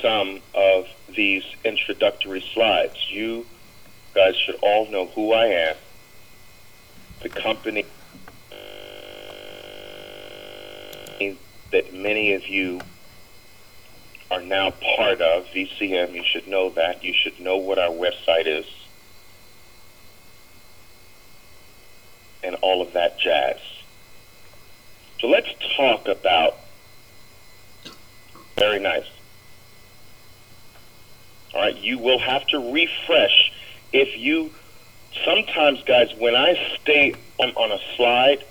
some of these introductory slides. You guys should all know who I am, the company that many of you are now part of, VCM. You should know that. You should know what our website is. And all of that jazz. So let's talk about. Very nice. All right, you will have to refresh if you. Sometimes, guys, when I stay on, on a slide,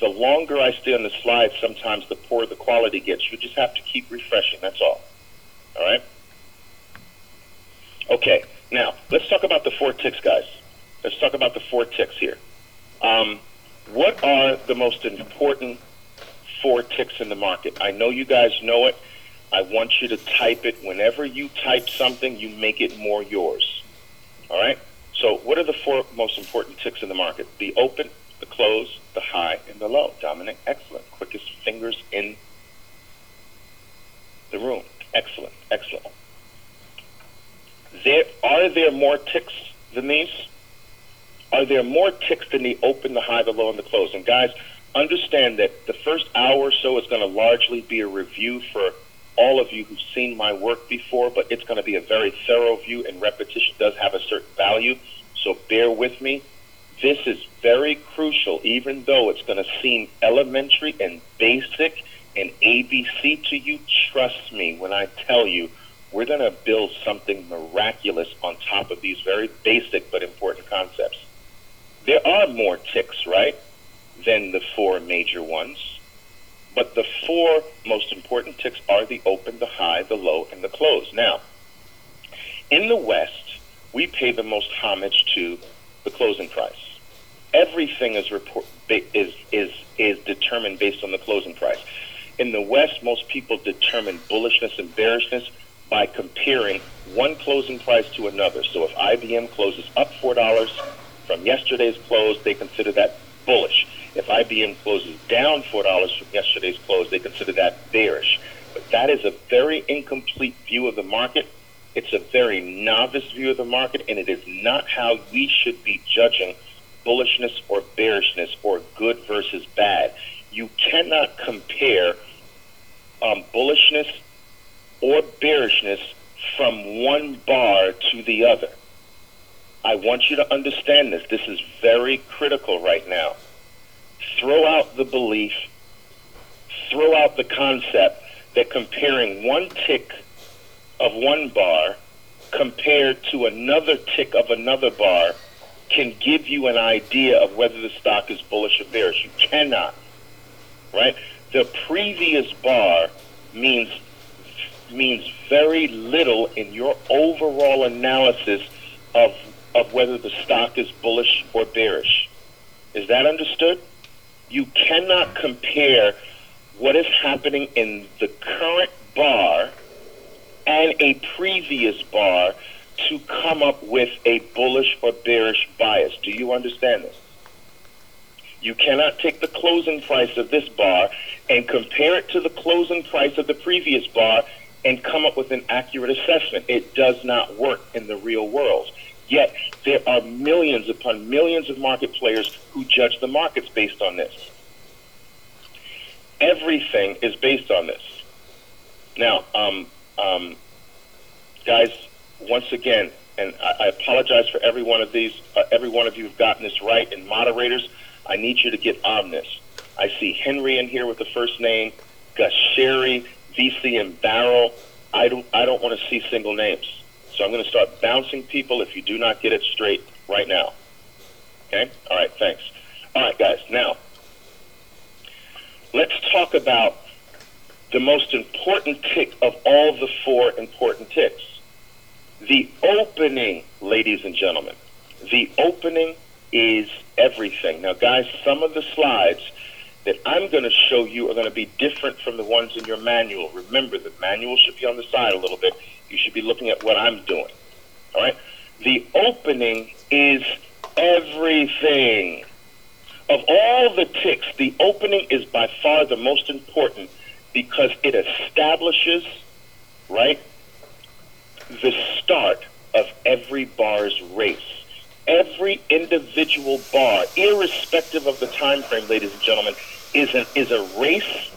the longer I stay on the slide, sometimes the poorer the quality gets. You just have to keep refreshing. That's all. All right. Okay. Now let's talk about the four ticks, guys. Let's talk about the four ticks here. Um, what are the most important four ticks in the market? I know you guys know it. I want you to type it. Whenever you type something, you make it more yours. All right? So, what are the four most important ticks in the market? The open, the close, the high, and the low. Dominic, excellent. Quickest fingers in the room. Excellent, excellent. There are there more ticks than these? Are there more ticks than the open, the high, the low, and the close? And guys, understand that the first hour or so is going to largely be a review for all of you who've seen my work before, but it's going to be a very thorough view, and repetition does have a certain value. So bear with me. This is very crucial, even though it's going to seem elementary and basic and ABC to you. Trust me when I tell you, we're going to build something miraculous on top of these very basic but important concepts. There are more ticks, right, than the four major ones. But the four most important ticks are the open, the high, the low, and the close. Now, in the West, we pay the most homage to the closing price. Everything is report, is is is determined based on the closing price. In the West, most people determine bullishness and bearishness by comparing one closing price to another. So if IBM closes up four dollars from yesterday's close, they consider that bullish. If IBM closes down four dollars from yesterday's close, they consider that bearish. But that is a very incomplete view of the market. It's a very novice view of the market, and it is not how we should be judging bullishness or bearishness or good versus bad. You cannot compare um, bullishness or bearishness from one bar to the other. I want you to understand this. This is very critical right now. Throw out the belief, throw out the concept that comparing one tick of one bar compared to another tick of another bar can give you an idea of whether the stock is bullish or bearish. You cannot, right? The previous bar means means very little in your overall analysis of of whether the stock is bullish or bearish. Is that understood? You cannot compare what is happening in the current bar and a previous bar to come up with a bullish or bearish bias. Do you understand this? You cannot take the closing price of this bar and compare it to the closing price of the previous bar and come up with an accurate assessment. It does not work in the real world. Yet there are millions upon millions of market players who judge the markets based on this. Everything is based on this. Now, um, um, guys, once again, and I, I, apologize for every one of these, uh, every one of you have gotten this right, and moderators, I need you to get on this. I see Henry in here with the first name, Gasheri, VC, and Barrel. I don't, I don't want to see single names. So I'm going to start bouncing people if you do not get it straight right now. Okay? All right, thanks. All right, guys, now, let's talk about the most important tick of all the four important ticks. The opening, ladies and gentlemen, the opening is everything. Now, guys, some of the slides that I'm going to show you are going to be different from the ones in your manual. Remember, the manual should be on the side a little bit. You should be looking at what I'm doing. All right? The opening is everything. Of all the ticks, the opening is by far the most important because it establishes right? The start of every bar's race. Every individual bar, irrespective of the time frame, ladies and gentlemen, is a, is a race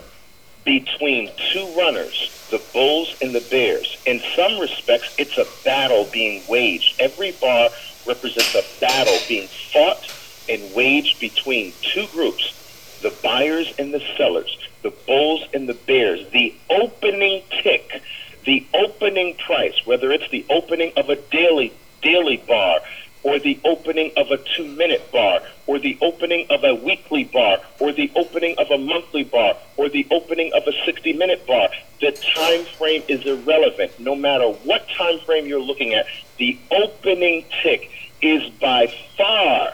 between two runners, the Bulls and the Bears. In some respects, it's a battle being waged. Every bar represents a battle being fought and waged between two groups, the buyers and the sellers, the Bulls and the Bears. The opening tick, the opening price, whether it's the opening of a daily daily bar, or the opening of a two minute bar, or the opening of a weekly bar, or the opening of a monthly bar, or the opening of a 60 minute bar. The time frame is irrelevant. No matter what time frame you're looking at, the opening tick is by far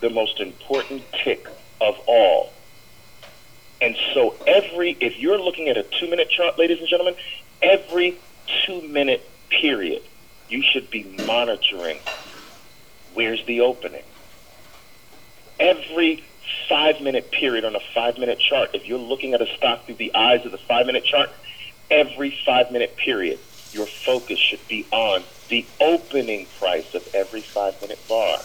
the most important tick of all. And so every, if you're looking at a two minute chart, ladies and gentlemen, every two minute period, you should be monitoring where's the opening. Every five minute period on a five minute chart, if you're looking at a stock through the eyes of the five minute chart, every five minute period, your focus should be on the opening price of every five minute bar.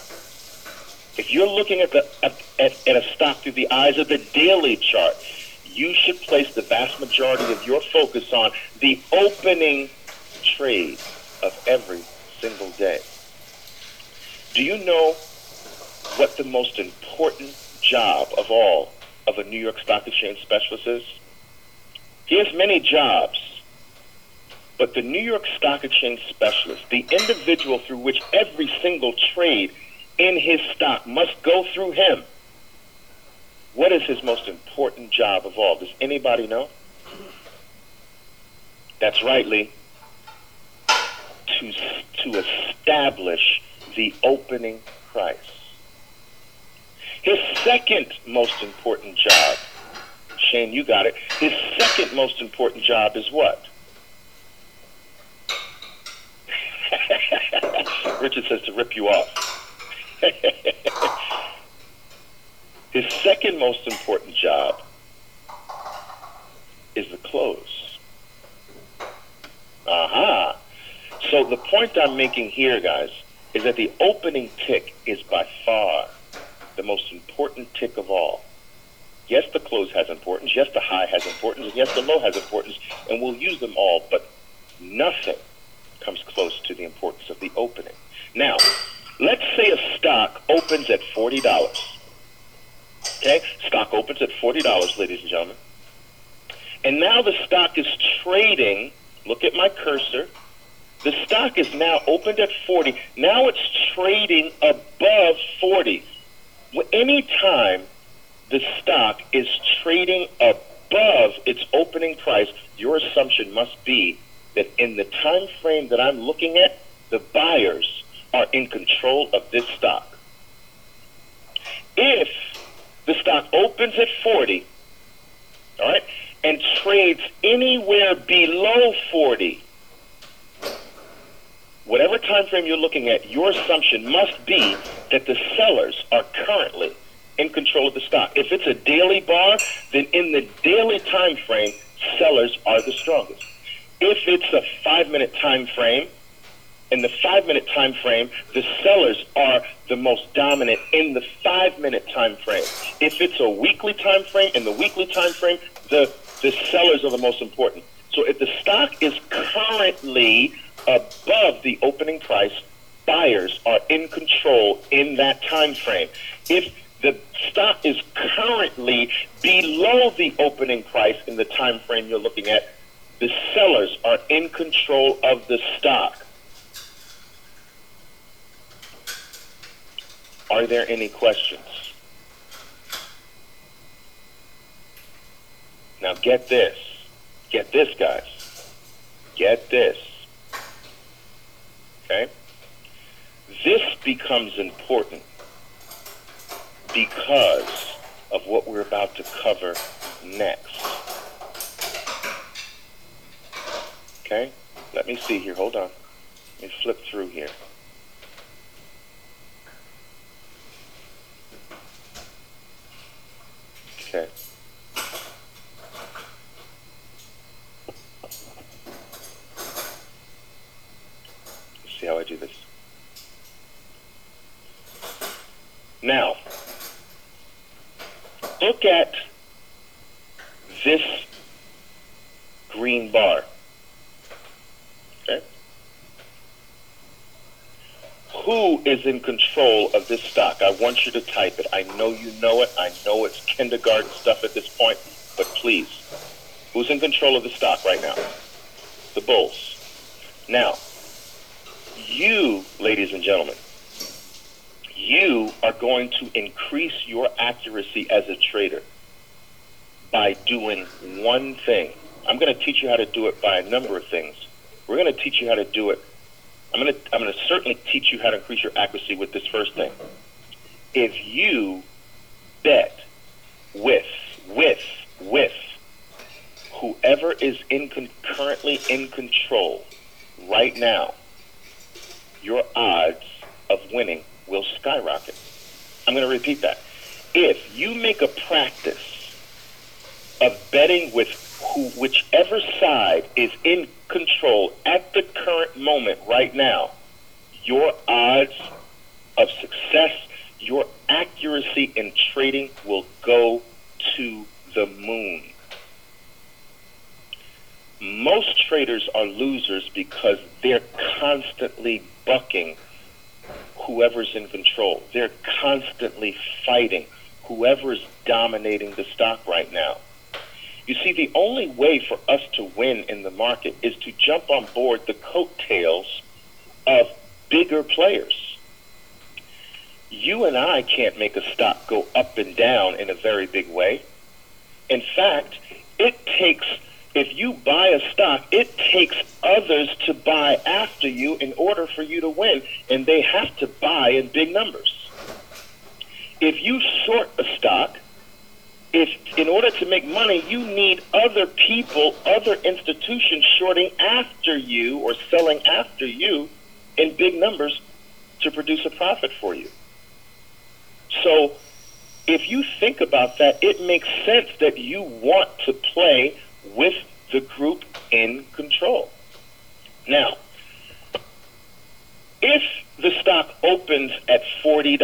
If you're looking at, the, at, at, at a stock through the eyes of the daily chart, you should place the vast majority of your focus on the opening trade of every single day. Do you know what the most important job of all of a New York Stock Exchange specialist is? He has many jobs, but the New York Stock Exchange specialist, the individual through which every single trade in his stock must go through him, what is his most important job of all? Does anybody know? That's right, Lee. To, to establish the opening price. His second most important job, Shane, you got it. His second most important job is what? Richard says to rip you off. His second most important job is the close. Aha. Uh-huh. So the point I'm making here, guys, is that the opening tick is by far the most important tick of all. Yes, the close has importance. Yes, the high has importance. And yes, the low has importance. And we'll use them all, but nothing comes close to the importance of the opening. Now, let's say a stock opens at $40. Okay? Stock opens at $40, ladies and gentlemen. And now the stock is trading. Look at my cursor. The stock is now opened at 40. Now it's trading above 40. Anytime the stock is trading above its opening price, your assumption must be that in the time frame that I'm looking at, the buyers are in control of this stock. If the stock opens at 40, all right, and trades anywhere below 40, whatever time frame you're looking at, your assumption must be that the sellers are currently in control of the stock. If it's a daily bar, then in the daily time frame, sellers are the strongest. If it's a five minute time frame, in the five minute time frame, the sellers are the most dominant in the five minute time frame. If it's a weekly time frame, in the weekly time frame, the, the sellers are the most important. So if the stock is currently above the opening price, buyers are in control in that time frame. If the stock is currently below the opening price in the time frame you're looking at, the sellers are in control of the stock. Are there any questions? Now get this. Get this, guys. Get this. Okay? This becomes important because of what we're about to cover next. Okay? Let me see here. Hold on. Let me flip through here. Okay. see how I do this. Now, look at this green bar. Okay? Who is in control of this stock? I want you to type it. I know you know it. I know it's kindergarten stuff at this point, but please. Who's in control of the stock right now? The Bulls. Now, you, ladies and gentlemen, you are going to increase your accuracy as a trader by doing one thing. I'm going to teach you how to do it by a number of things. We're going to teach you how to do it. I'm going to I'm going to certainly teach you how to increase your accuracy with this first thing. If you bet with with with whoever is in con- currently in control right now, your odds of winning will skyrocket. I'm going to repeat that. If you make a practice of betting with who, whichever side is in control at the current moment right now, your odds of success, your accuracy in trading will go to the moon. Most traders are losers because they're constantly bucking whoever's in control. They're constantly fighting whoever's dominating the stock right now. You see, the only way for us to win in the market is to jump on board the coattails of bigger players. You and I can't make a stock go up and down in a very big way. In fact, it takes if you buy a stock, it takes others to buy after you in order for you to win, and they have to buy in big numbers. If you short a stock, if in order to make money, you need other people, other institutions shorting after you or selling after you in big numbers to produce a profit for you. So, if you think about that, it makes sense that you want to play with the group in control. Now, if the stock opens at $40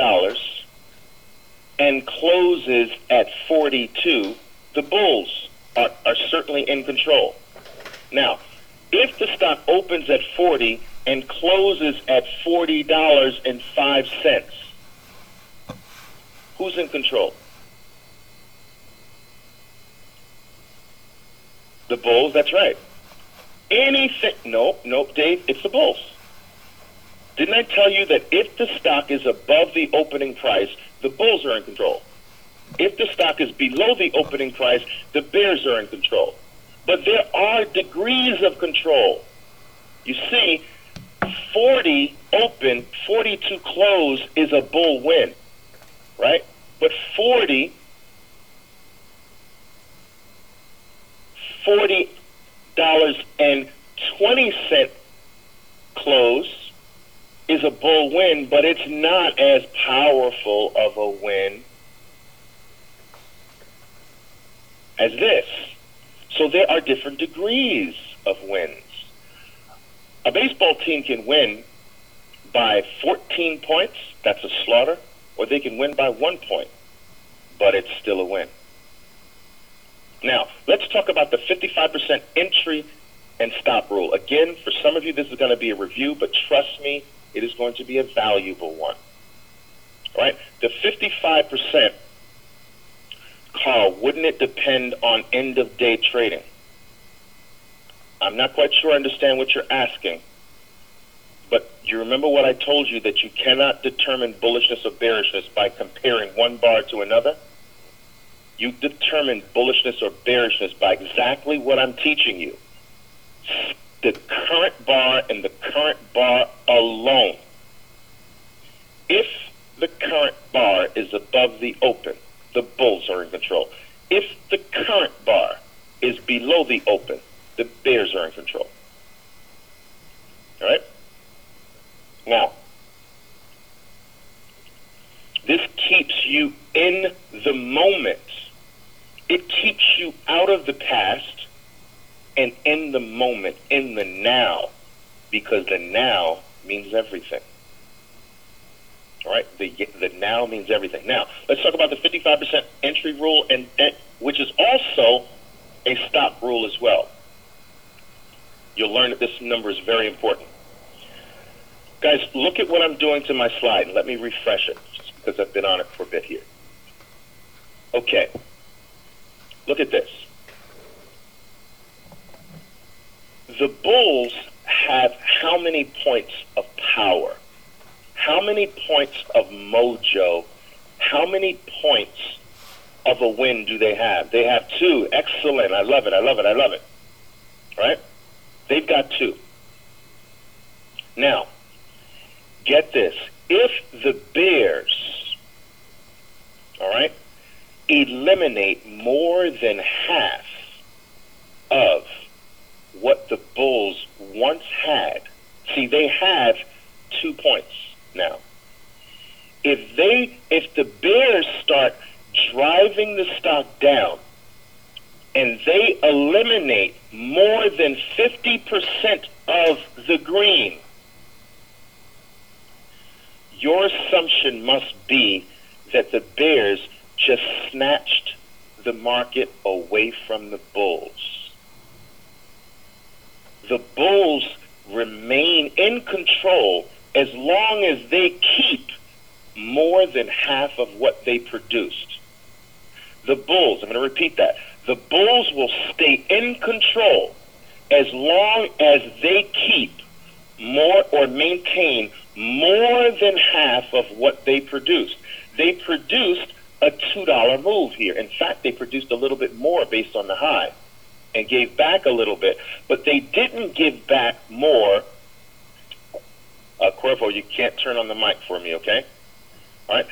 and closes at 42, the bulls are, are certainly in control. Now, if the stock opens at 40 and closes at $40.05, who's in control? The Bulls, that's right. Anything, nope, nope, Dave, it's the Bulls. Didn't I tell you that if the stock is above the opening price, the Bulls are in control? If the stock is below the opening price, the Bears are in control. But there are degrees of control. You see, 40 open, 42 close is a bull win, right? But 40 forty dollars and twenty cent close is a bull win, but it's not as powerful of a win as this. So there are different degrees of wins. A baseball team can win by 14 points, that's a slaughter, or they can win by one point, but it's still a win. Now, let's talk about the 55% entry and stop rule. Again, for some of you, this is going to be a review, but trust me, it is going to be a valuable one. All right? The 55%, Carl, wouldn't it depend on end of day trading? I'm not quite sure I understand what you're asking, but you remember what I told you that you cannot determine bullishness or bearishness by comparing one bar to another? You determine bullishness or bearishness by exactly what I'm teaching you. The current bar and the current bar alone. If the current bar is above the open, the bulls are in control. If the current bar is below the open, the bears are in control. All right? Now, this keeps you in the moment it keeps you out of the past and in the moment, in the now, because the now means everything. All right, the the now means everything. Now let's talk about the 55% entry rule, and, which is also a stop rule as well. You'll learn that this number is very important. Guys, look at what I'm doing to my slide, and let me refresh it, because I've been on it for a bit here. Okay, look at this. The Bulls have how many points of power? How many points of mojo? How many points of a win do they have? They have two. Excellent. I love it. I love it. I love it. Right? They've got two. Now, get this. If the Bears, all right, eliminate more than half of what the Bulls once had, see, they have two points now. If they, if the Bears start driving the stock down and they eliminate more than 50% of the green, your assumption must be that the Bears just snatched the market away from the Bulls. The Bulls remain in control as long as they keep more than half of what they produced. The Bulls, I'm going to repeat that. The Bulls will stay in control as long as they keep more or maintain more than half of what they produced. They produced a $2 move here. In fact, they produced a little bit more based on the high and gave back a little bit, but they didn't give back more uh, Corvo, you can't turn on the mic for me, okay? All right.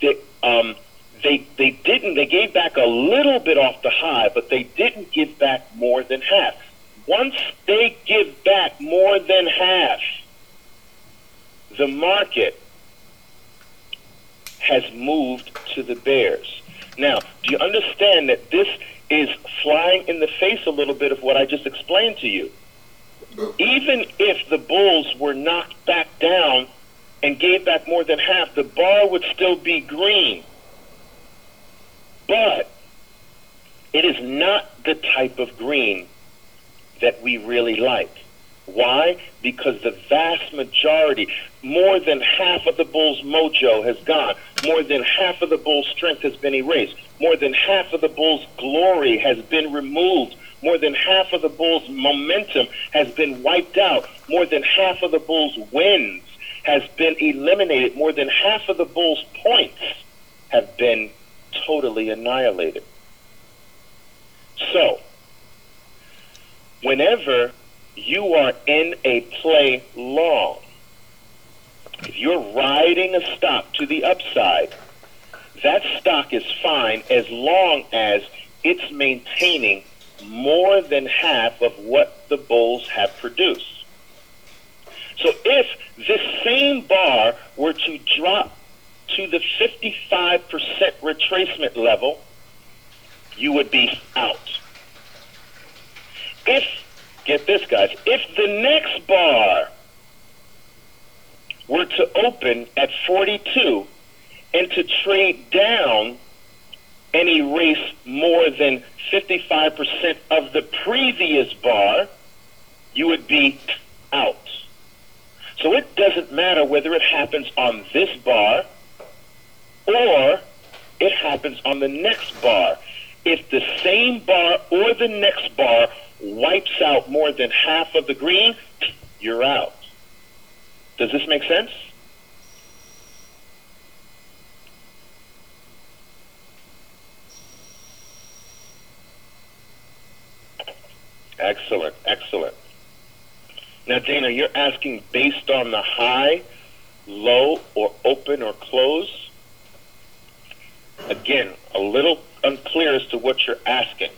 They, um, they they didn't. They gave back a little bit off the high, but they didn't give back more than half. Once they give back more than half, the market has moved to the bears. Now, do you understand that this is flying in the face a little bit of what I just explained to you? even if the Bulls were knocked back down and gave back more than half, the bar would still be green. But it is not the type of green that we really like. Why? Because the vast majority, more than half of the Bulls' mojo has gone. More than half of the Bulls' strength has been erased. More than half of the Bulls' glory has been removed more than half of the Bulls' momentum has been wiped out. More than half of the Bulls' wins has been eliminated. More than half of the Bulls' points have been totally annihilated. So, whenever you are in a play long, if you're riding a stock to the upside, that stock is fine as long as it's maintaining more than half of what the bulls have produced. So if this same bar were to drop to the 55% retracement level, you would be out. If, get this guys, if the next bar were to open at 42 and to trade down and erase more than 55% of the previous bar, you would be out. So it doesn't matter whether it happens on this bar or it happens on the next bar. If the same bar or the next bar wipes out more than half of the green, you're out. Does this make sense? Excellent, excellent. Now, Dana, you're asking based on the high, low, or open or close? Again, a little unclear as to what you're asking.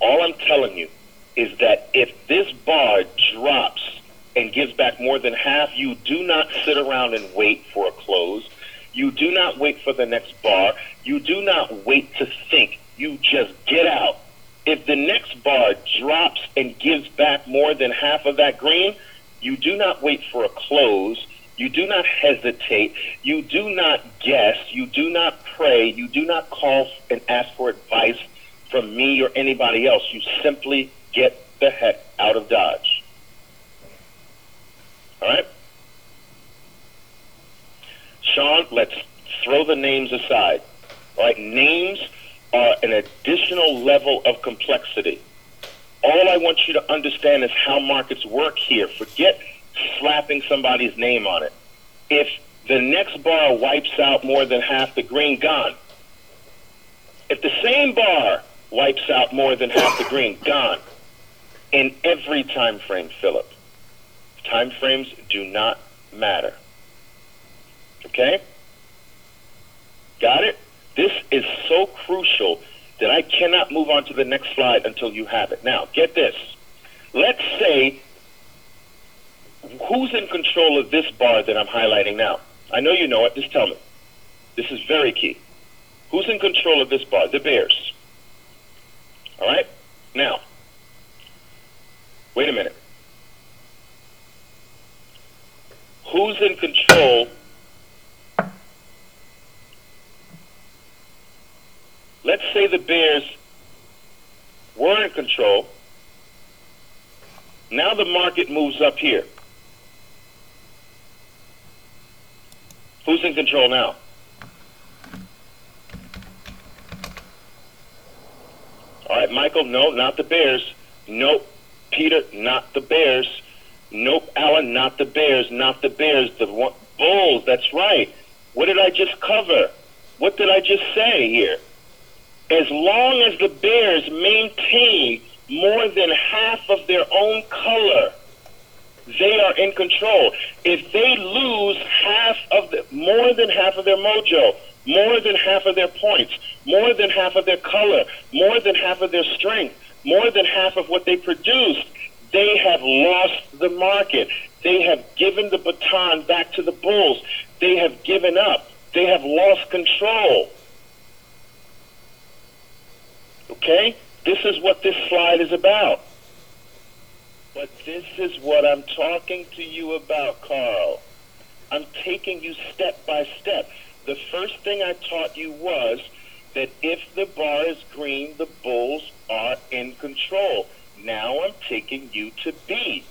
All I'm telling you is that if this bar drops and gives back more than half, you do not sit around and wait for a close. You do not wait for the next bar. You do not wait to think. You just get out if the next bar drops and gives back more than half of that green, You do not wait for a close. You do not hesitate. You do not guess. You do not pray. You do not call and ask for advice from me or anybody else. You simply get the heck out of Dodge. All right? Sean, let's throw the names aside. All right? Names are an additional level of complexity. All I want you to understand is how markets work here. Forget slapping somebody's name on it. If the next bar wipes out more than half the green, gone. If the same bar wipes out more than half the green, gone. In every time frame, Philip. Time frames do not matter. Okay? Got it? This is so crucial that I cannot move on to the next slide until you have it. Now, get this. Let's say who's in control of this bar that I'm highlighting now? I know you know it. Just tell me. This is very key. Who's in control of this bar? The Bears. All right? Now, wait a minute. Who's in control? Let's say the Bears were in control. Now the market moves up here. Who's in control now? All right, Michael, no, not the Bears. Nope. Peter, not the Bears. Nope, Alan, not the Bears, not the Bears. The Bulls, that's right. What did I just cover? What did I just say here? As long as the Bears maintain more than half of their own color, they are in control. If they lose half of the, more than half of their mojo, more than half of their points, more than half of their color, more than half of their strength, more than half of what they produced, they have lost the market. They have given the baton back to the Bulls. They have given up. They have lost control. Okay? This is what this slide is about. But this is what I'm talking to you about, Carl. I'm taking you step by step. The first thing I taught you was that if the bar is green, the Bulls are in control. Now I'm taking you to B.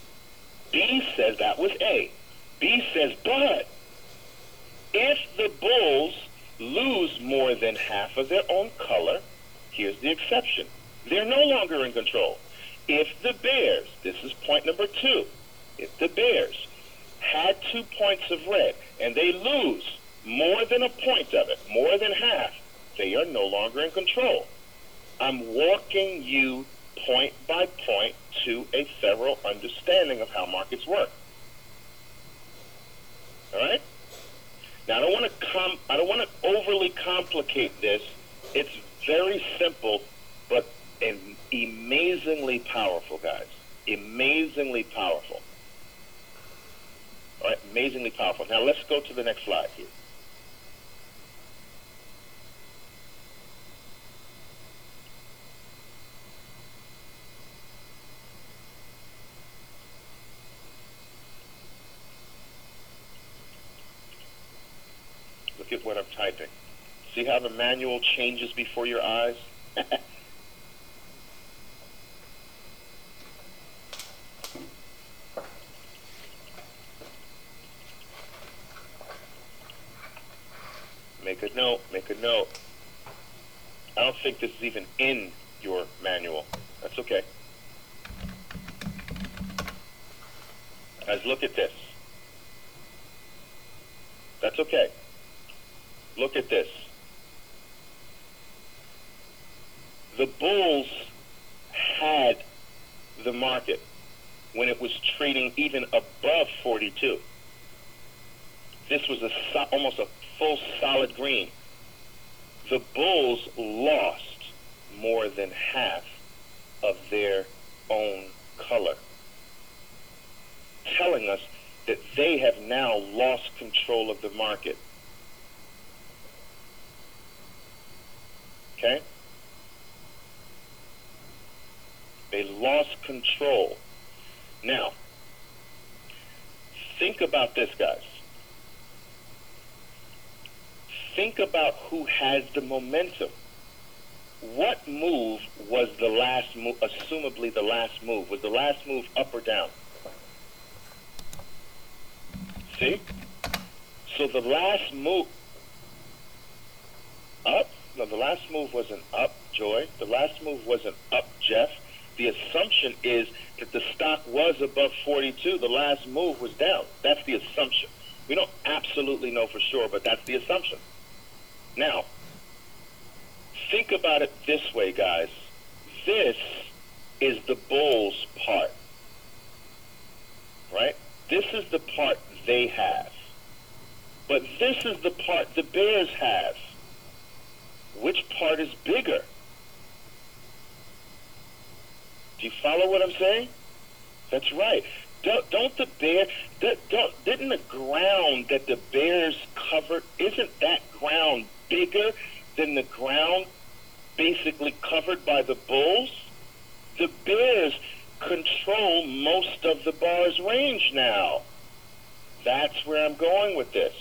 B says that was A. B says, but if the Bulls lose more than half of their own color, here's the exception. They're no longer in control. If the Bears, this is point number two, if the Bears had two points of red and they lose more than a point of it, more than half, they are no longer in control. I'm walking you point by point to a thorough understanding of how markets work. All right? Now I don't want to com- I don't want to overly complicate this. It's very simple, but amazingly powerful, guys. Amazingly powerful. All right, amazingly powerful. Now let's go to the next slide here. At what I'm typing. See how the manual changes before your eyes? make a note, make a note. I don't think this is even in your manual. That's okay. Guys, look at this. That's okay. Look at this. The Bulls had the market when it was trading even above 42. This was a almost a full solid green. The Bulls lost more than half of their own color, telling us that they have now lost control of the market. Okay? They lost control. Now, think about this, guys. Think about who has the momentum. What move was the last move, assumably the last move? Was the last move up or down? See? So the last move, up? No, the last move wasn't up, Joy. The last move wasn't up, Jeff. The assumption is that the stock was above 42. The last move was down. That's the assumption. We don't absolutely know for sure, but that's the assumption. Now, think about it this way, guys. This is the Bulls' part. Right? This is the part they have. But this is the part the Bears have. Which part is bigger? Do you follow what I'm saying? That's right. Don't, don't the bear? Don't, didn't the ground that the Bears covered isn't that ground bigger than the ground basically covered by the Bulls? The Bears control most of the bar's range now. That's where I'm going with this.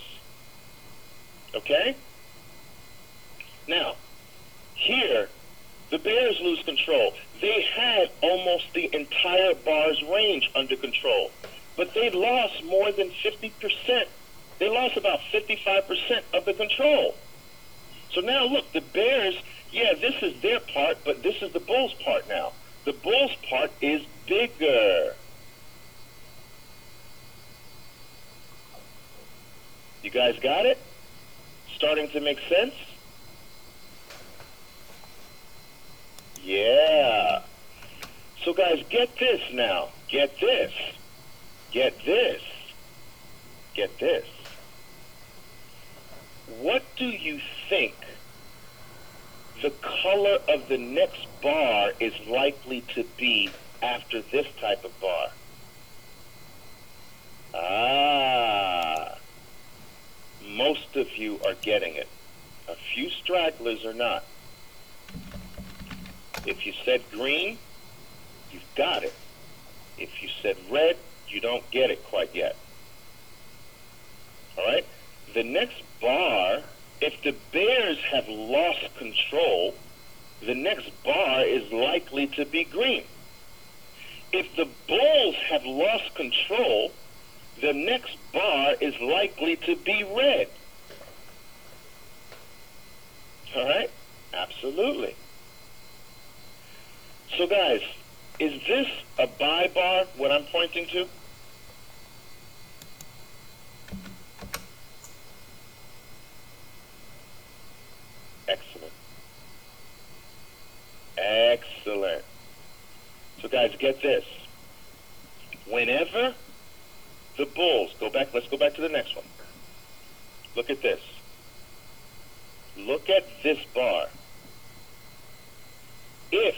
Okay? Now, here, the Bears lose control. They had almost the entire bar's range under control, but they lost more than 50%. They lost about 55% of the control. So now look, the Bears, yeah, this is their part, but this is the Bulls' part now. The Bulls' part is bigger. You guys got it? Starting to make sense? Yeah. So guys, get this now. Get this. Get this. Get this. What do you think the color of the next bar is likely to be after this type of bar? Ah. Most of you are getting it. A few stragglers are not. If you said green, you've got it. If you said red, you don't get it quite yet. All right? The next bar, if the Bears have lost control, the next bar is likely to be green. If the Bulls have lost control, the next bar is likely to be red. All right? Absolutely. So, guys, is this a buy bar, what I'm pointing to? Excellent. Excellent. So, guys, get this. Whenever the Bulls, go back, let's go back to the next one. Look at this. Look at this bar. If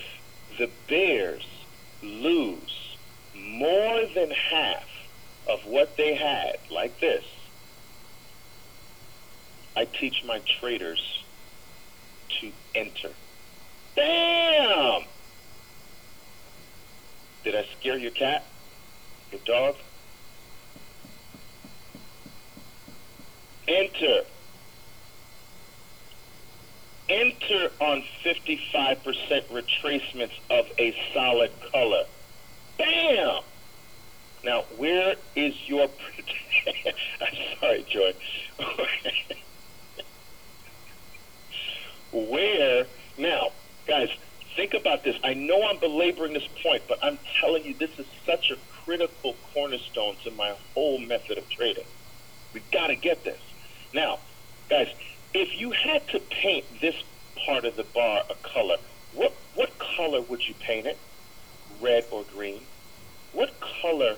the Bears lose more than half of what they had, like this, I teach my traders to enter. Bam! Did I scare your cat? Your dog? Enter enter on 55% retracements of a solid color. Bam! Now, where is your... I'm sorry, Joy. where... Now, guys, think about this. I know I'm belaboring this point, but I'm telling you, this is such a critical cornerstone to my whole method of trading. We've got to get this. Now, guys, if you had to paint this part of the bar a color, what what color would you paint it? Red or green? What color?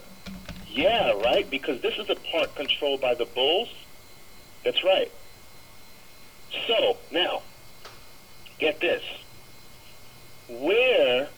Yeah, right. Because this is a part controlled by the bulls. That's right. So now, get this. Where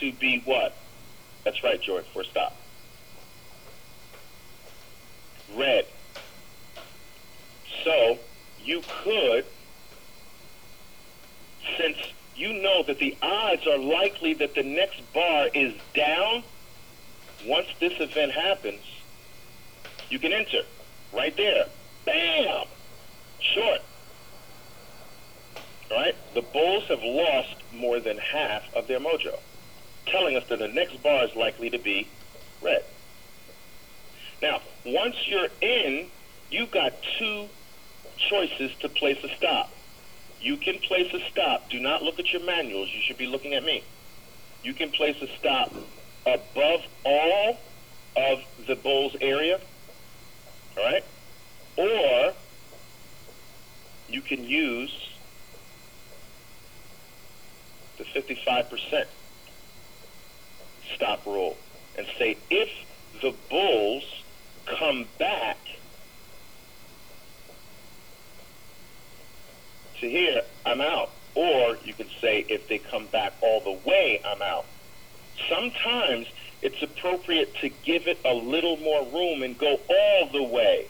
to be what? That's right, George, for stop. Red. So, you could since you know that the odds are likely that the next bar is down, once this event happens, you can enter right there. Bam! Short. All right? The Bulls have lost more than half of their mojo, telling us that the next bar is likely to be red. Now, once you're in, you've got two choices to place a stop. You can place a stop. Do not look at your manuals. You should be looking at me. You can place a stop above all of the Bulls area. All right? Or you can use the 55% stop rule and say if the Bulls come back to here, I'm out. Or you can say, if they come back all the way, I'm out. Sometimes it's appropriate to give it a little more room and go all the way.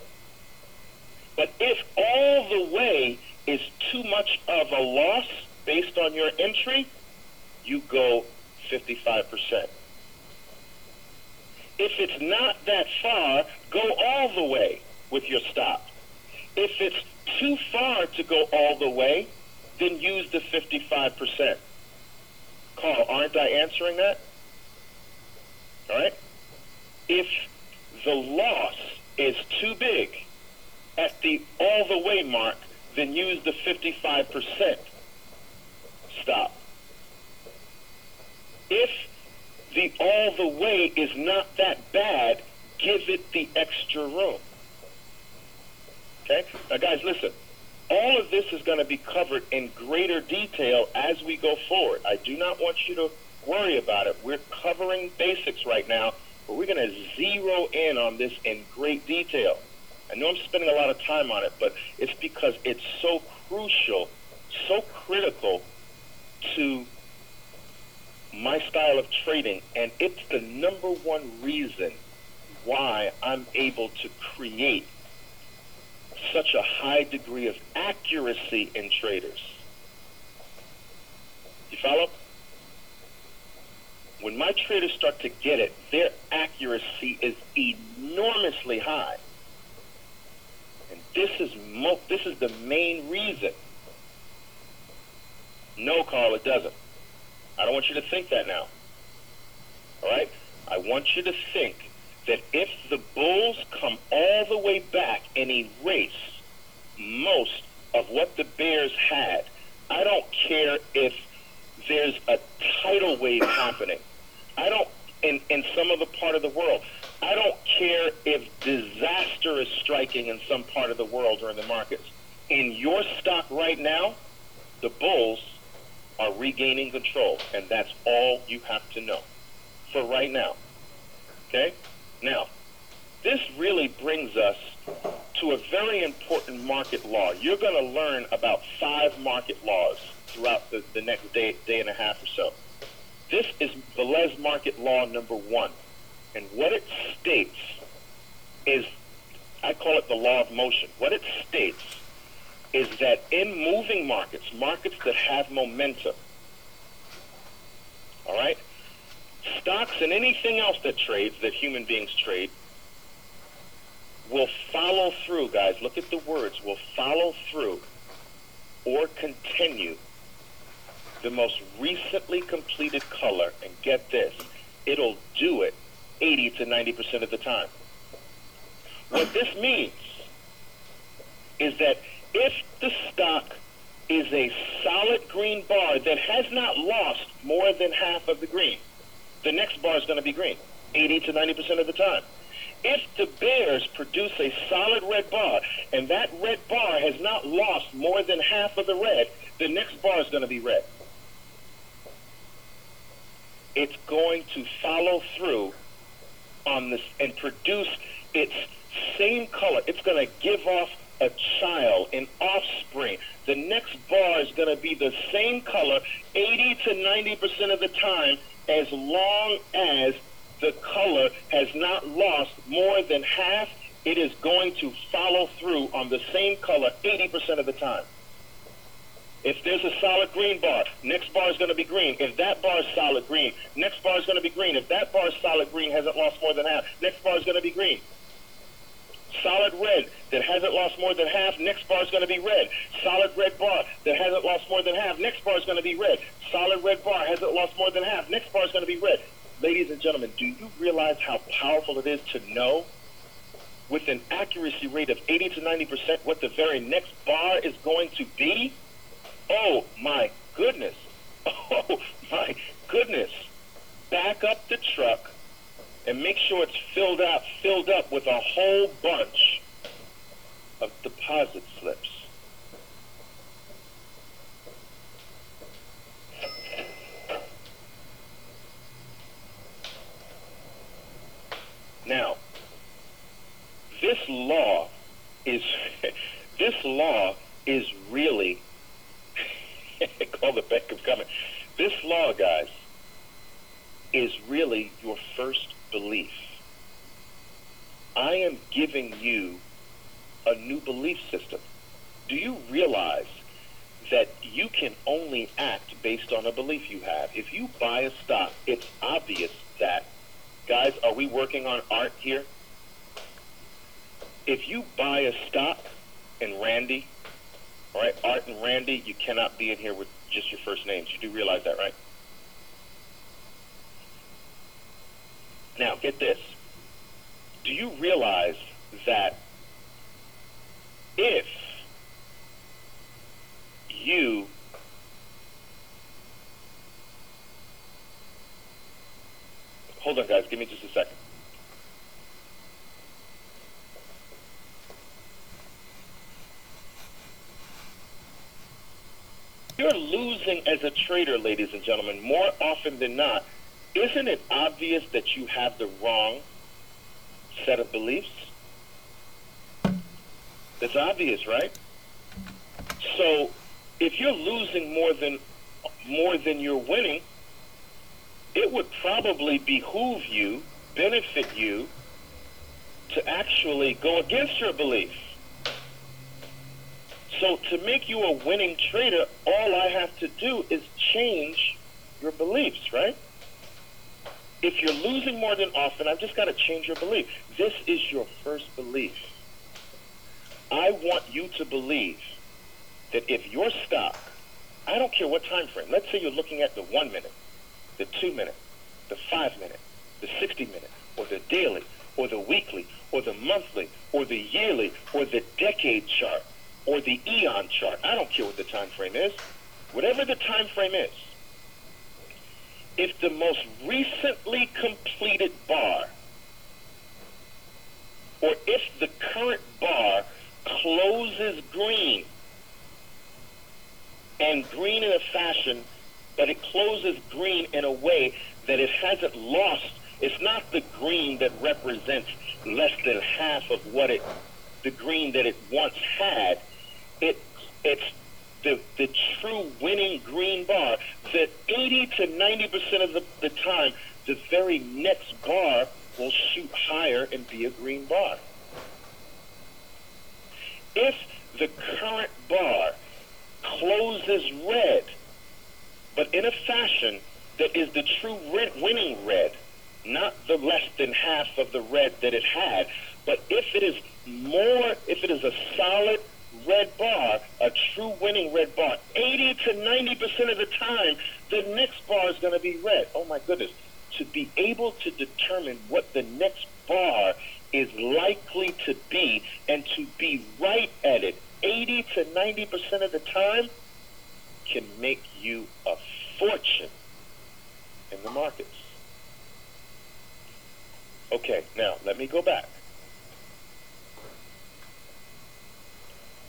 But if all the way is too much of a loss based on your entry, you go 55%. If it's not that far, go all the way with your stop. If it's too far to go all the way, then use the 55%. Carl, aren't I answering that? All right? If the loss is too big at the all the way mark, then use the 55%. Stop. If the all the way is not that bad, give it the extra room. Okay? Now, guys, listen. All of this is going to be covered in greater detail as we go forward. I do not want you to worry about it. We're covering basics right now, but we're going to zero in on this in great detail. I know I'm spending a lot of time on it, but it's because it's so crucial, so critical to my style of trading, and it's the number one reason why I'm able to create such a high degree of accuracy in traders. You follow? When my traders start to get it, their accuracy is enormously high. And this is mo- this is the main reason. No, Carl, it doesn't. I don't want you to think that now. All right? I want you to think that if the Bulls come all the way back and erase most, of what the Bears had. I don't care if there's a tidal wave happening. I don't in in some other part of the world. I don't care if disaster is striking in some part of the world or in the markets. In your stock right now, the bulls are regaining control, and that's all you have to know for right now. Okay? Now, this really brings us to a very important market law. You're going to learn about five market laws throughout the, the next day, day and a half or so. This is Velez market law number one. And what it states is, I call it the law of motion. What it states is that in moving markets, markets that have momentum, all right, stocks and anything else that trades, that human beings trade, will follow through, guys. Look at the words. Will follow through or continue the most recently completed color. And get this, it'll do it 80 to 90% of the time. What this means is that if the stock is a solid green bar that has not lost more than half of the green, the next bar is going to be green 80 to 90% of the time. If the Bears produce a solid red bar and that red bar has not lost more than half of the red, the next bar is going to be red. It's going to follow through on this and produce its same color. It's going to give off a child, an offspring. The next bar is going to be the same color 80 to 90% of the time as long as the color has not lost more than half. It is going to follow through on the same color 80% of the time. If there's a solid green bar, next bar is going to be green. If that bar is solid green, next bar is going to be green. If that bar is solid green, hasn't lost more than half, next bar is going to be green. Solid red that hasn't lost more than half, next bar is going to be red. Solid red bar that hasn't lost more than half, next bar is going to be red. Solid red bar hasn't lost more than half, next bar is going to be red. Ladies and gentlemen, do you realize how powerful it is to know with an accuracy rate of 80 to 90% what the very next bar is going to be? Oh my goodness. Oh my goodness. Back up the truck and make sure it's filled out filled up with a whole bunch of deposit slips. Now, this law is this law is really call the Bank of Coming. This law, guys, is really your first belief. I am giving you a new belief system. Do you realize that you can only act based on a belief you have? If you buy a stock, it's obvious that, guys, are we working on art here? If you buy a stock, and Randy, all right, Art and Randy, you cannot be in here with just your first names. You do realize that, right? Now, get this. Do you realize that if you hold on guys give me just a second you're losing as a trader, ladies and gentlemen, more often than not, isn't it obvious that you have the wrong set of beliefs? It's obvious, right? So if you're losing more than more than you're winning, it would probably behoove you, benefit you, to actually go against your belief. So to make you a winning trader, all I have to do is change your beliefs, right? If you're losing more than often, I've just got to change your belief. This is your first belief. I want you to believe that if your stock, I don't care what time frame, let's say you're looking at the one minute, the two minute, the five minute, the 60 minute, or the daily, or the weekly, or the monthly, or the yearly, or the decade chart, or the Eon chart. I don't care what the time frame is. Whatever the time frame is, if the most recently completed bar or if the current bar closes green and green in a fashion, that it closes green in a way that it hasn't lost. It's not the green that represents less than half of what it, the green that it once had. It, it's the, the true winning green bar that 80 to 90% of the, the time, the very next bar will shoot higher and be a green bar. If the current bar closes red, but in a fashion that is the true winning red, not the less than half of the red that it had, but if it is more, if it is a solid red bar, a true winning red bar, 80 to 90% of the time, the next bar is going to be red. Oh my goodness. To be able to determine what the next bar is likely to be and to be right at it 80 to 90% of the time can make you a fortune in the markets. Okay, now let me go back.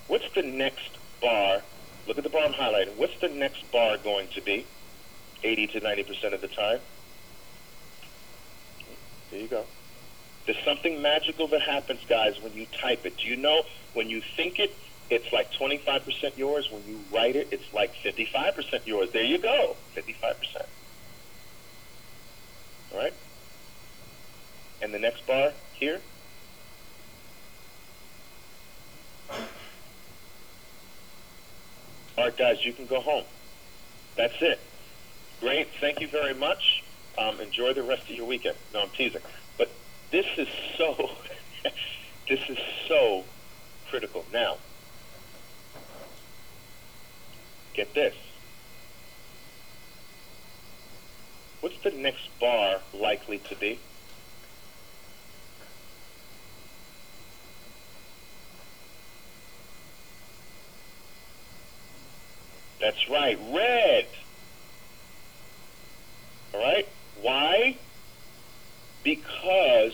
What's the next bar? Look at the bar I'm highlighting. What's the next bar going to be? 80 to 90% of the time. There you go. There's something magical that happens, guys, when you type it. Do you know when you think it, it's like 25% yours. When you write it, it's like 55% yours. There you go, 55%. All right? And the next bar here. All right, guys, you can go home. That's it. Great. Thank you very much. Um, enjoy the rest of your weekend. No, I'm teasing. But this is so, this is so critical. Now, get this. What's the next bar likely to be? That's right, red. All right? Why? Because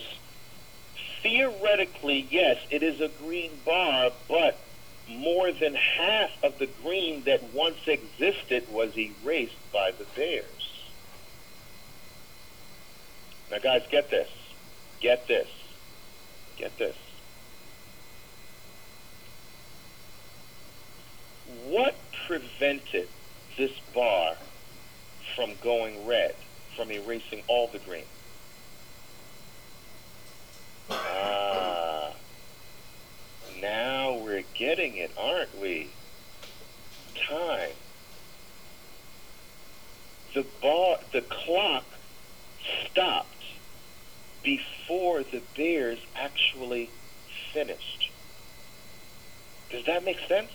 theoretically, yes, it is a green bar, but more than half of the green that once existed was erased by the bears. Now, guys, get this. Get this. Get this. What prevented this bar from going red, from erasing all the green? Ah, now we're getting it, aren't we? Time. The bar, the clock stopped before the Bears actually finished. Does that make sense?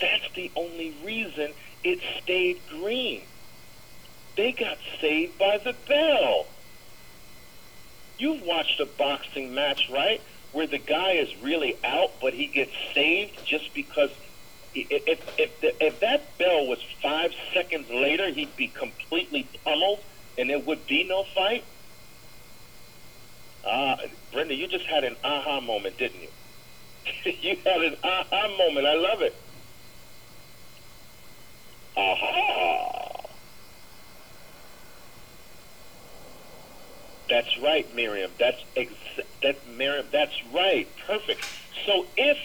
That's the only reason it stayed green. They got saved by the bell. You've watched a boxing match, right? Where the guy is really out, but he gets saved just because if, if, if that bell was five seconds later, he'd be completely pummeled and there would be no fight. Ah, uh, Brenda, you just had an aha moment, didn't you? you had an aha moment. I love it. Aha! That's right, Miriam. That's ex- that Miriam. That's right. Perfect. So if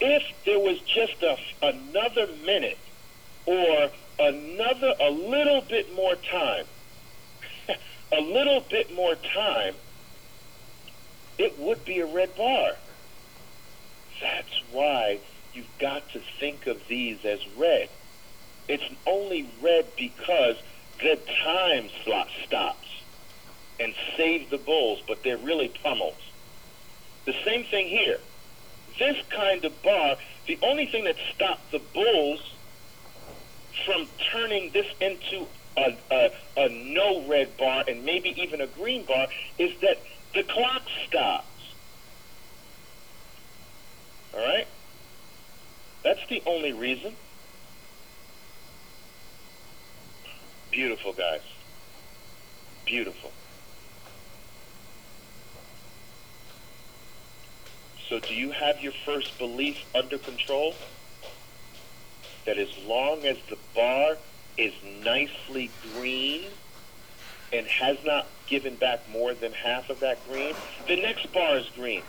if there was just a, another minute or another a little bit more time, a little bit more time, it would be a red bar. That's why you've got to think of these as red. It's only red because the time slot stops and save the bulls, but they're really pummeled. The same thing here. This kind of bar, the only thing that stopped the bulls from turning this into a, a, a no red bar and maybe even a green bar is that the clock stops. All right? That's the only reason. Beautiful, guys. Beautiful. So, do you have your first belief under control? That as long as the bar is nicely green and has not given back more than half of that green, the next bar is green.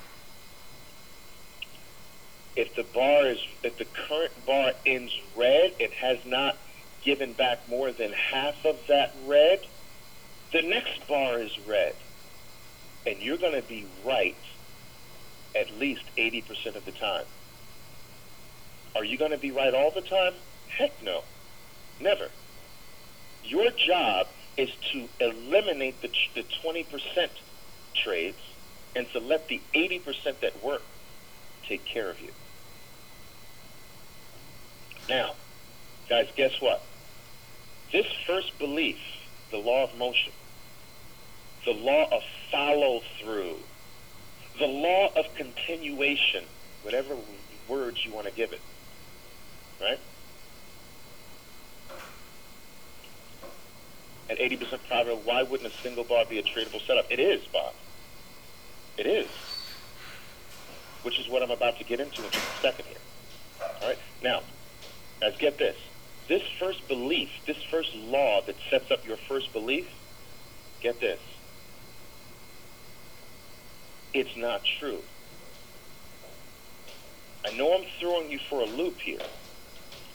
If the bar is, if the current bar ends red it has not given back more than half of that red, the next bar is red. And you're going to be right at least 80% of the time. Are you going to be right all the time? Heck no. Never. Your job is to eliminate the, the 20% trades and to let the 80% that work take care of you. Now, guys, guess what? This first belief, the law of motion, the law of follow through, the law of continuation, whatever words you want to give it, right? At 80% probability, why wouldn't a single bar be a tradable setup? It is, Bob. It is. Which is what I'm about to get into in just a second here. All right? Now, guys, get this. This first belief, this first law that sets up your first belief, get this it's not true. I know I'm throwing you for a loop here.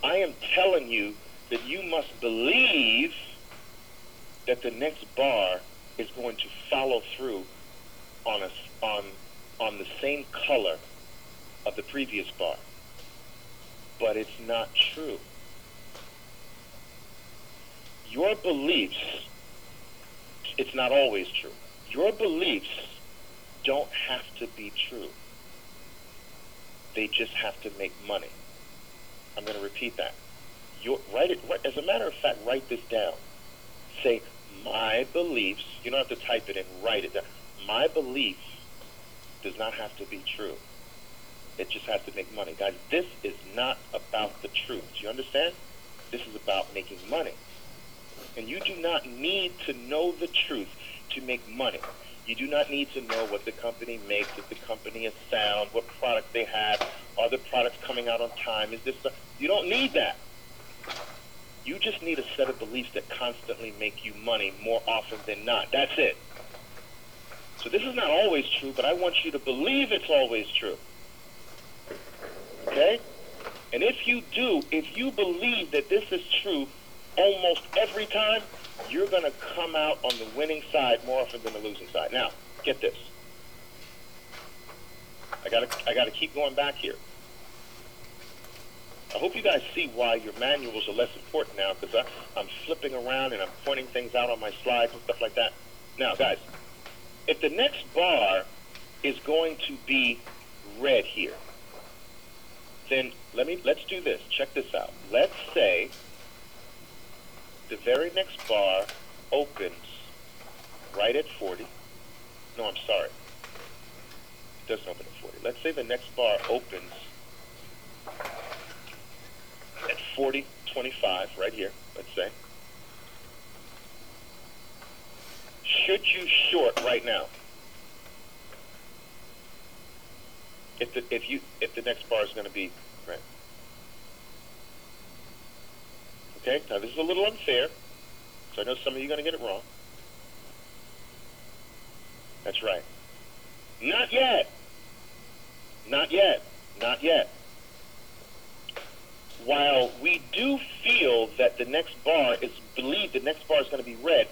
I am telling you that you must believe that the next bar is going to follow through on on on the same color of the previous bar. But it's not true. Your beliefs it's not always true. Your beliefs don't have to be true. They just have to make money. I'm going to repeat that. you write it. As a matter of fact, write this down. Say my beliefs. You don't have to type it in. Write it down. My belief does not have to be true. It just has to make money, guys. This is not about the truth. Do you understand? This is about making money. And you do not need to know the truth to make money. You do not need to know what the company makes, if the company is sound, what product they have, are the products coming out on time, is this, you don't need that. You just need a set of beliefs that constantly make you money more often than not. That's it. So this is not always true, but I want you to believe it's always true. Okay? And if you do, if you believe that this is true almost every time, you're going to come out on the winning side more often than the losing side. Now, get this. I got to I got to keep going back here. I hope you guys see why your manuals are less important now because I'm flipping around and I'm pointing things out on my slides and stuff like that. Now, guys, if the next bar is going to be red here, then let me let's do this. Check this out. Let's say the very next bar opens right at 40. No, I'm sorry. It doesn't open at 40. Let's say the next bar opens at 40, 25, right here, let's say. Should you short right now? If the if you if the next bar is going to be right. Okay, now this is a little unfair, so I know some of you are going to get it wrong. That's right. Not yet. Not yet. Not yet. While we do feel that the next bar is believe the next bar is going to be red,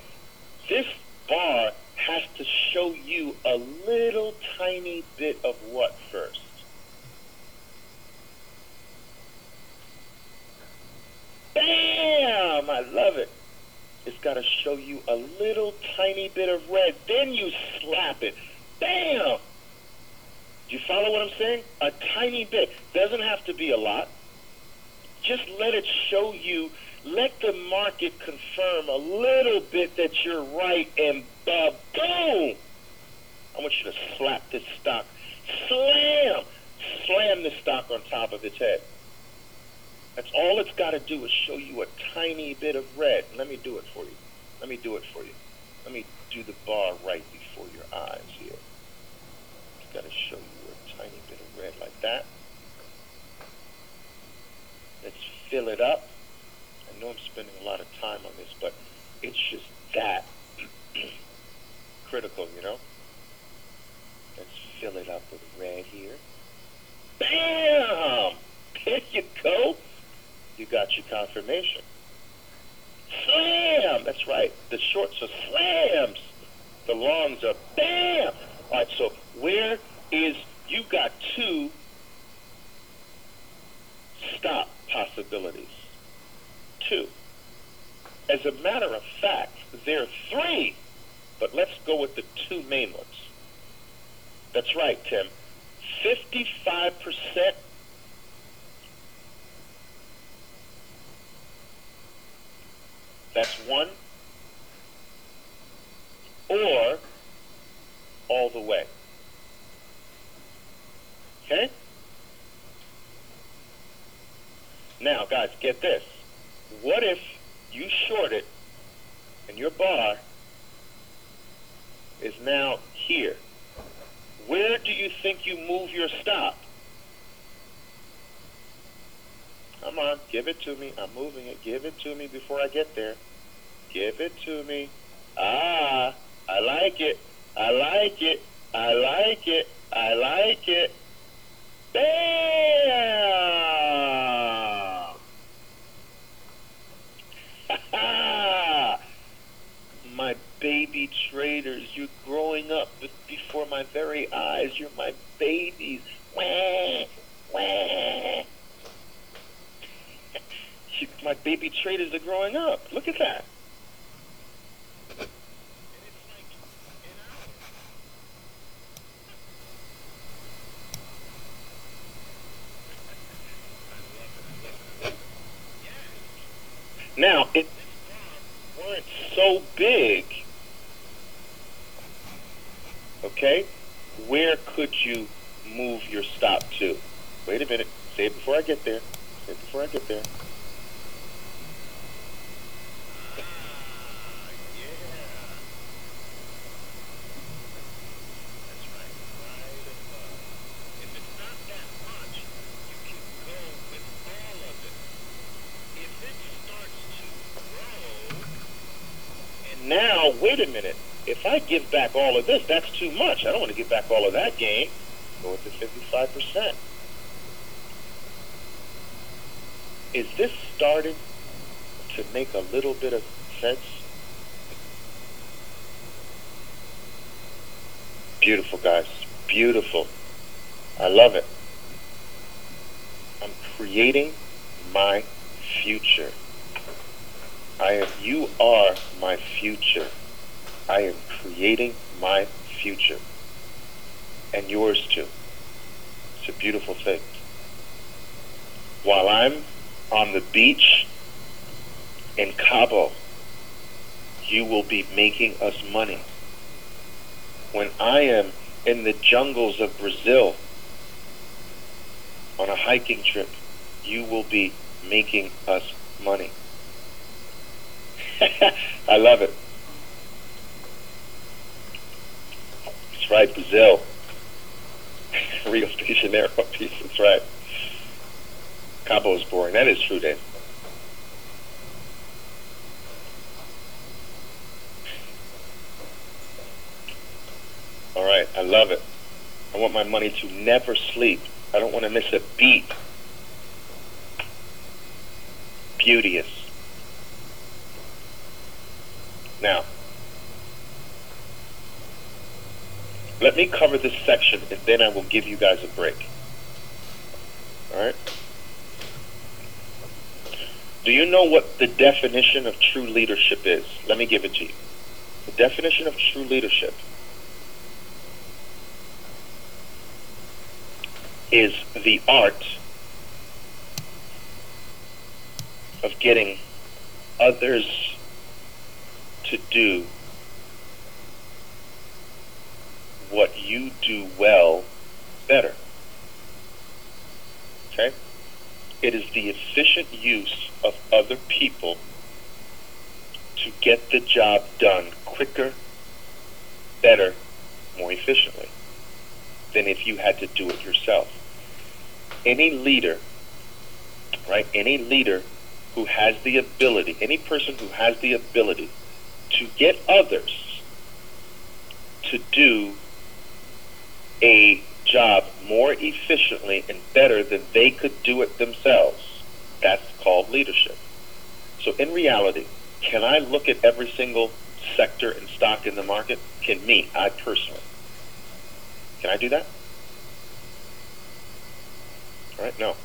this bar has to show you a little tiny bit of what first? Bam! I love it. It's got to show you a little tiny bit of red. Then you slap it. Bam! Do you follow what I'm saying? A tiny bit. Doesn't have to be a lot. Just let it show you. Let the market confirm a little bit that you're right, and boom! I want you to slap this stock. Slam! Slam the stock on top of its head. That's all it's got to do is show you a tiny bit of red. Let me do it for you. Let me do it for you. Let me do the bar right before your eyes here. It's got to show you a tiny bit of red like that. Let's fill it up. I know I'm spending a lot of time on this, but it's just that critical, you know? Let's fill it up with red here. Bam! There you go. You got your confirmation. Slam! That's right. The shorts are slams. The longs are bam! All right, so where is, you got two stop possibilities. Two. As a matter of fact, there are three, but let's go with the two main ones. That's right, Tim. 55% That's one. Or all the way. Okay? Now, guys, get this. What if you short it and your bar is now here? Where do you think you move your stop? Come on, give it to me. I'm moving it. Give it to me before I get there. Give it to me. Ah, I like it. I like it. I like it. I like it. Bam! my baby traders, you're growing up before my very eyes. You're my babies. Wah, wah my baby traders are growing up. Look at that. Now, it weren't so big, okay, where could you move your stop to? Wait a minute. Say it before I get there. Say it before I get there. now, wait a minute. If I give back all of this, that's too much. I don't want to give back all of that gain. Go with the 55%. Is this starting to make a little bit of sense? Beautiful, guys. Beautiful. I love it. I'm creating my future. I you are my future. I am creating my future. And yours too. It's a beautiful thing. While I'm on the beach in Cabo, you will be making us money. When I am in the jungles of Brazil on a hiking trip, you will be making us money. I love it. That's right, Brazil. Rio de Janeiro piece, that's right. Cabo is boring. That is true, Dave. All right, I love it. I want my money to never sleep. I don't want to miss a beat. Beauteous. Now, let me cover this section and then I will give you guys a break. Alright? Do you know what the definition of true leadership is? Let me give it to you. The definition of true leadership is the art of getting others to do what you do well better. Okay? It is the efficient use of other people to get the job done quicker, better, more efficiently than if you had to do it yourself. Any leader, right? Any leader who has the ability, any person who has the ability to get others to do a job more efficiently and better than they could do it themselves, that's called leadership. So in reality, can I look at every single sector and stock in the market? Can me, I personally. Can I do that? All right, no.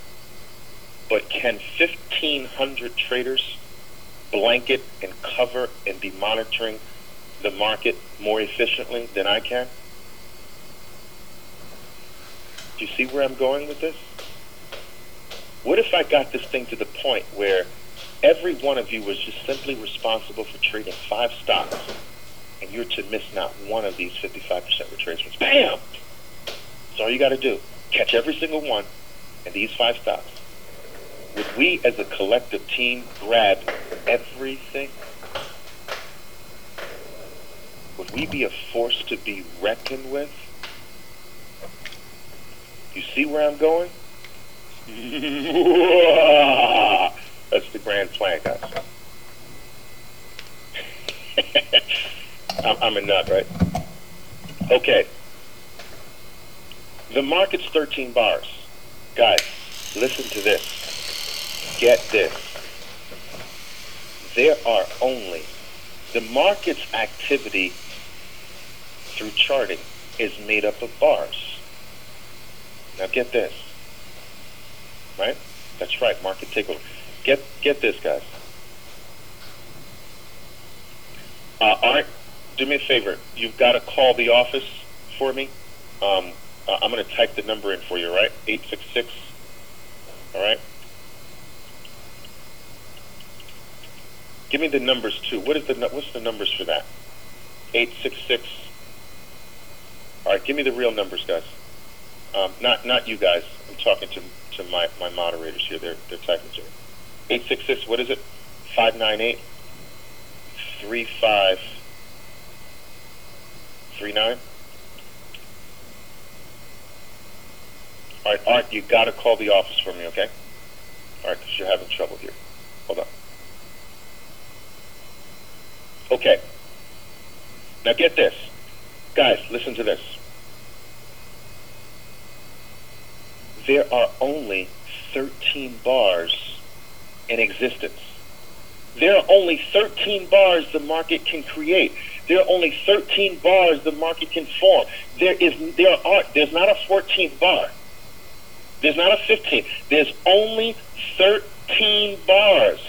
But can 1,500 traders blanket and cover and be monitoring the market more efficiently than I can? Do you see where I'm going with this? What if I got this thing to the point where every one of you was just simply responsible for trading five stocks and you're to miss not one of these 55% retracements? Bam! That's all you got to do. Catch every single one and these five stocks. Would we as a collective team grab everything? Would we be a force to be reckoned with? You see where I'm going? That's the grand plan, guys. I'm, I'm a nut, right? Okay. The market's 13 bars. Guys, listen to this. Get this. There are only the market's activity through charting is made up of bars. Now get this. Right? That's right, market takeover. Get get this, guys. Uh, Art, do me a favor. You've got to call the office for me. Um, uh, I'm going to type the number in for you, right? 866. All right? Give me the numbers too. What is the what's the numbers for that? 866. All right, give me the real numbers, guys. Um, not not you guys. I'm talking to to my, my moderators here. They're they're typing to me. 866. What is it? 598 3539. All right, Art, you got to call the office for me, okay? All right, because you're having trouble here. Hold on. Okay. Now get this. Guys, listen to this. There are only 13 bars in existence. There are only 13 bars the market can create. There are only 13 bars the market can form. There is there are there's not a 14th bar. There's not a 15. There's only 13 bars.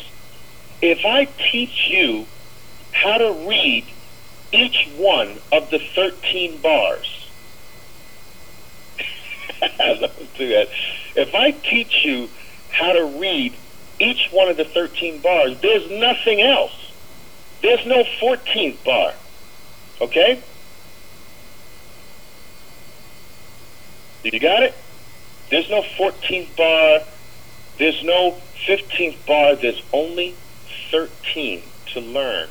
If I teach you how to read each one of the 13 bars, if I teach you how to read each one of the 13 bars, there's nothing else. There's no 14th bar. Okay? You got it? There's no 14th bar. There's no 15th bar. There's only 13 to learn.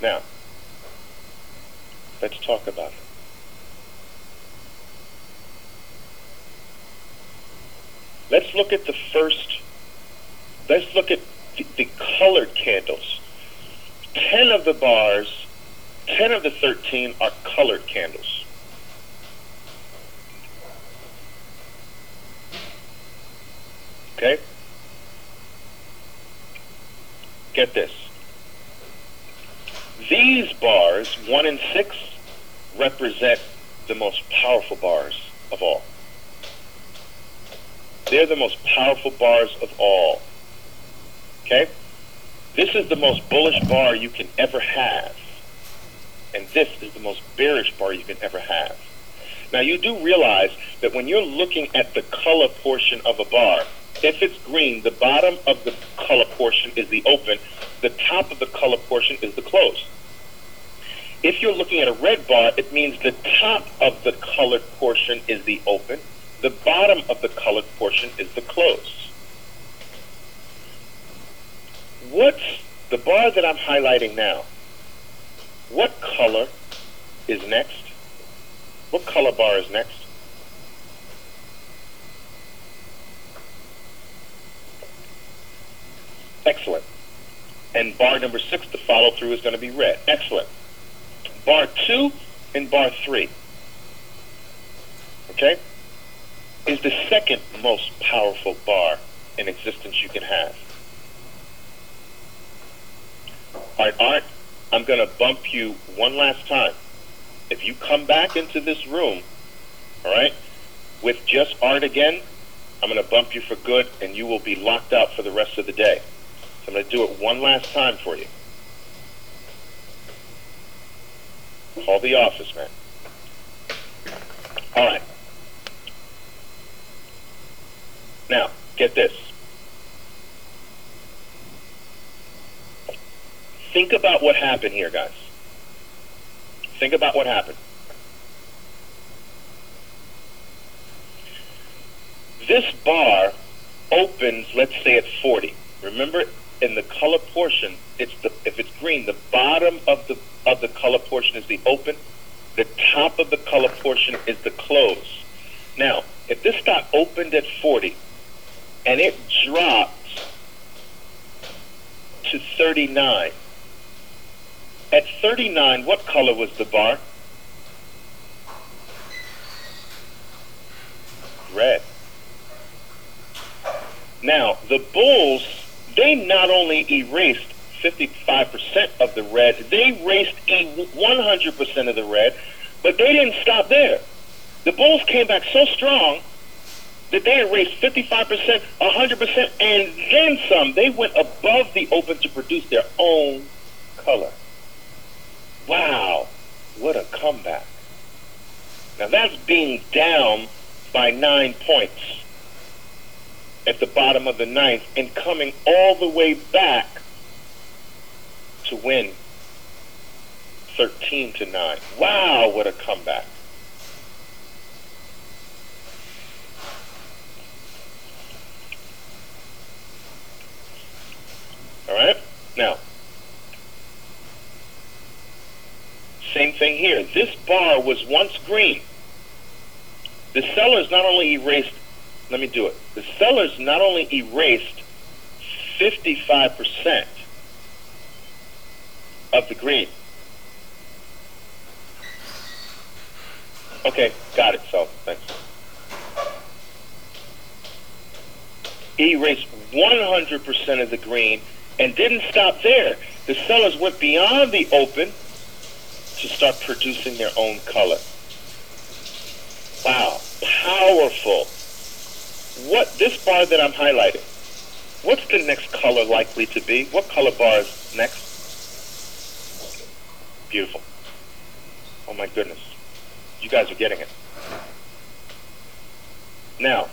Now, let's talk about it. Let's look at the first, let's look at the, the colored candles. 10 of the bars, 10 of the 13 are colored candles. Okay? Get this. These bars, 1 and 6, represent the most powerful bars of all. They're the most powerful bars of all. Okay? This is the most bullish bar you can ever have. And this is the most bearish bar you can ever have. Now, you do realize that when you're looking at the color portion of a bar, if it's green, the bottom of the color portion is the open, the top of the color portion is the close. If you're looking at a red bar, it means the top of the colored portion is the open, the bottom of the colored portion is the close. What's the bar that I'm highlighting now? What color is next? What color bar is next? Excellent. And bar number six, the follow through is going to be red. Excellent. Bar two and bar three. Okay? Is the second most powerful bar in existence you can have. All right, Art, I'm going to bump you one last time. If you come back into this room, all right, with just Art again, I'm going to bump you for good and you will be locked out for the rest of the day. So I'm going to do it one last time for you. Call the office, man. All right. Now, get this. Think about what happened here, guys. Think about what happened. This bar opens, let's say at 40. Remember, in the color portion, it's the if it's green, the bottom of the of the color portion is the open, the top of the color portion is the close. Now, if this stock opened at 40 and it dropped to 39, at 39, what color was the bar? Red. Now, the Bulls they not only erased 55% of the red, they erased 100% of the red, but they didn't stop there. The Bulls came back so strong that they erased 55%, 100%, and then some. They went above the open to produce their own color. Wow, what a comeback. Now that's being down by nine points at the bottom of the ninth and coming all the way back to win 13 to 9. Wow, what a comeback. All right? Now, same thing here. This bar was once green. The sellers not only erased let me do it. The sellers not only erased 55% of the green. Okay, got it, so thanks. Erased 100% of the green and didn't stop there. The sellers went beyond the open to start producing their own color. Wow, powerful what this bar that I'm highlighting, what's the next color likely to be? What color bar is next? Beautiful. Oh my goodness. You guys are getting it. Now,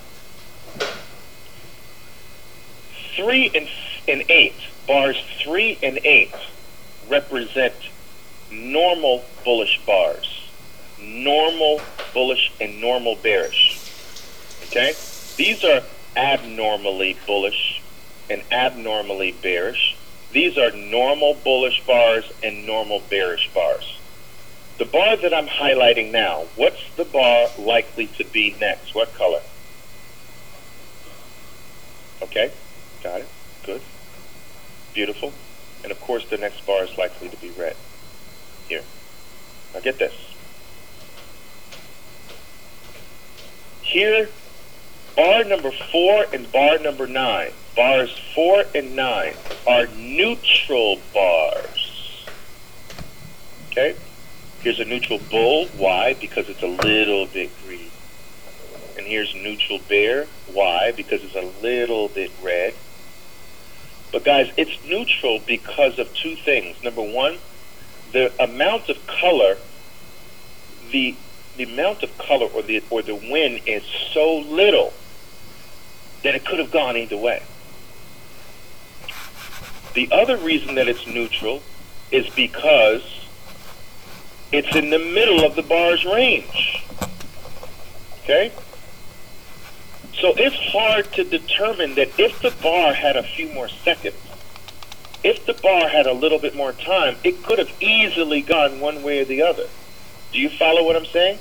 three and, and eight, bars three and eight represent normal bullish bars. Normal bullish and normal bearish. Okay? These are abnormally bullish and abnormally bearish. These are normal bullish bars and normal bearish bars. The bar that I'm highlighting now, what's the bar likely to be next? What color? Okay, got it. Good. Beautiful. And of course, the next bar is likely to be red. Here. Now get this. Here Bar number four and bar number nine. Bars four and nine are neutral bars. Okay? Here's a neutral bull. Why? Because it's a little bit green. And here's neutral bear. Why? Because it's a little bit red. But guys, it's neutral because of two things. Number one, the amount of color, the the amount of color or the or the wind is so little that it could have gone either way. The other reason that it's neutral is because It's in the middle of the bar's range. Okay? So it's hard to determine that if the bar had a few more seconds, if the bar had a little bit more time, it could have easily gone one way or the other. Do you follow what I'm saying?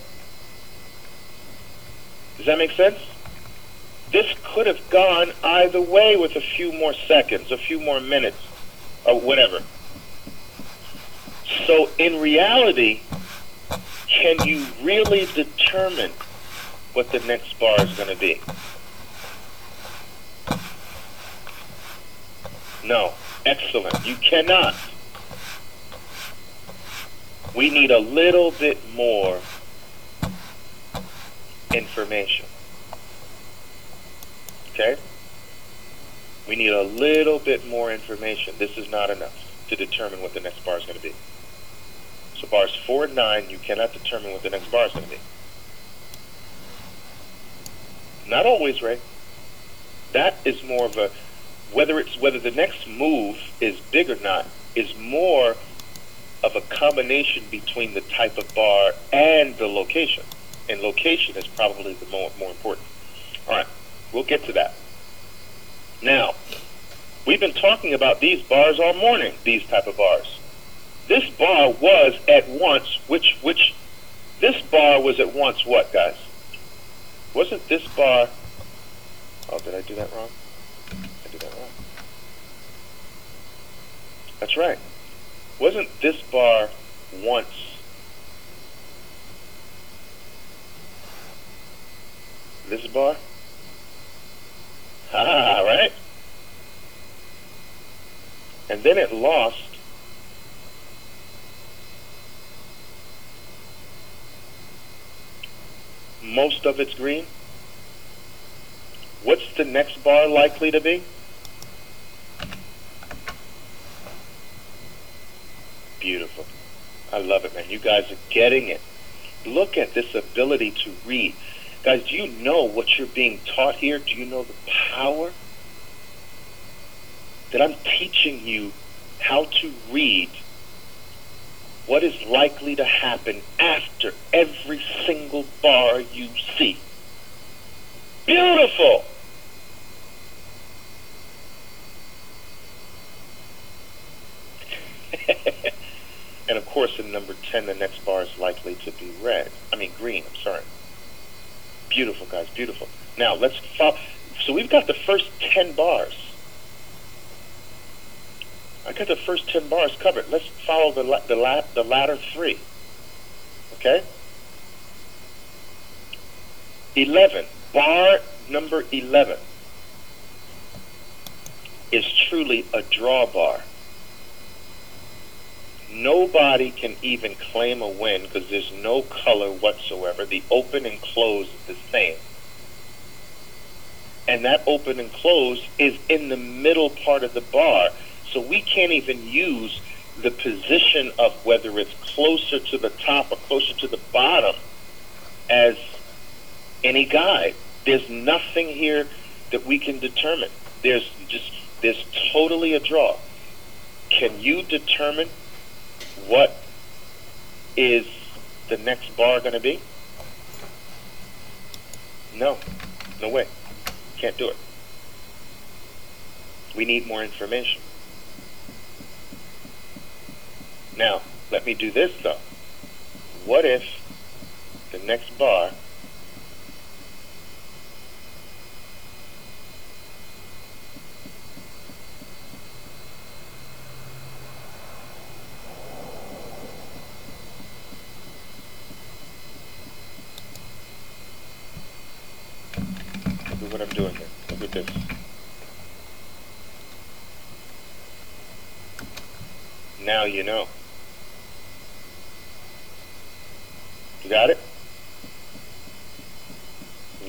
Does that make sense? This could have gone either way with a few more seconds, a few more minutes, or whatever. So in reality, can you really determine what the next bar is going to be? No. Excellent. You cannot. We need a little bit more information. Okay? We need a little bit more information. This is not enough to determine what the next bar is going to be. So bars 4 and 9, you cannot determine what the next bar is going to be. Not always, Ray. That is more of a whether it's whether the next move is big or not is more of a combination between the type of bar and the location. And location is probably the more more important. All right, we'll get to that. Now, we've been talking about these bars all morning, these type of bars. This bar was at once which which this bar was at once what, guys? Wasn't this bar Oh, did I do that wrong? I did that wrong. That's right. Wasn't this bar once this bar? Ah, right? And then it lost most of its green. What's the next bar likely to be? Beautiful. I love it, man. You guys are getting it. Look at this ability to read. Guys, do you know what you're being taught here? Do you know the power? That I'm teaching you how to read what is likely to happen after every single bar you see. Beautiful! And of course, in number 10, the next bar is likely to be red. I mean, green, I'm sorry. Beautiful, guys, beautiful. Now, let's follow. So we've got the first 10 bars. I got the first 10 bars covered. Let's follow the, la- the, la- the latter three. Okay? 11. Bar number 11 is truly a draw bar nobody can even claim a win because there's no color whatsoever. The open and close is the same. And that open and close is in the middle part of the bar. So we can't even use the position of whether it's closer to the top or closer to the bottom as any guide. There's nothing here that we can determine. There's just there's totally a draw. Can you determine what is the next bar going to be? No, no way. Can't do it. We need more information. Now, let me do this though. What if the next bar what I'm doing here. Look at this. Now you know. Got it?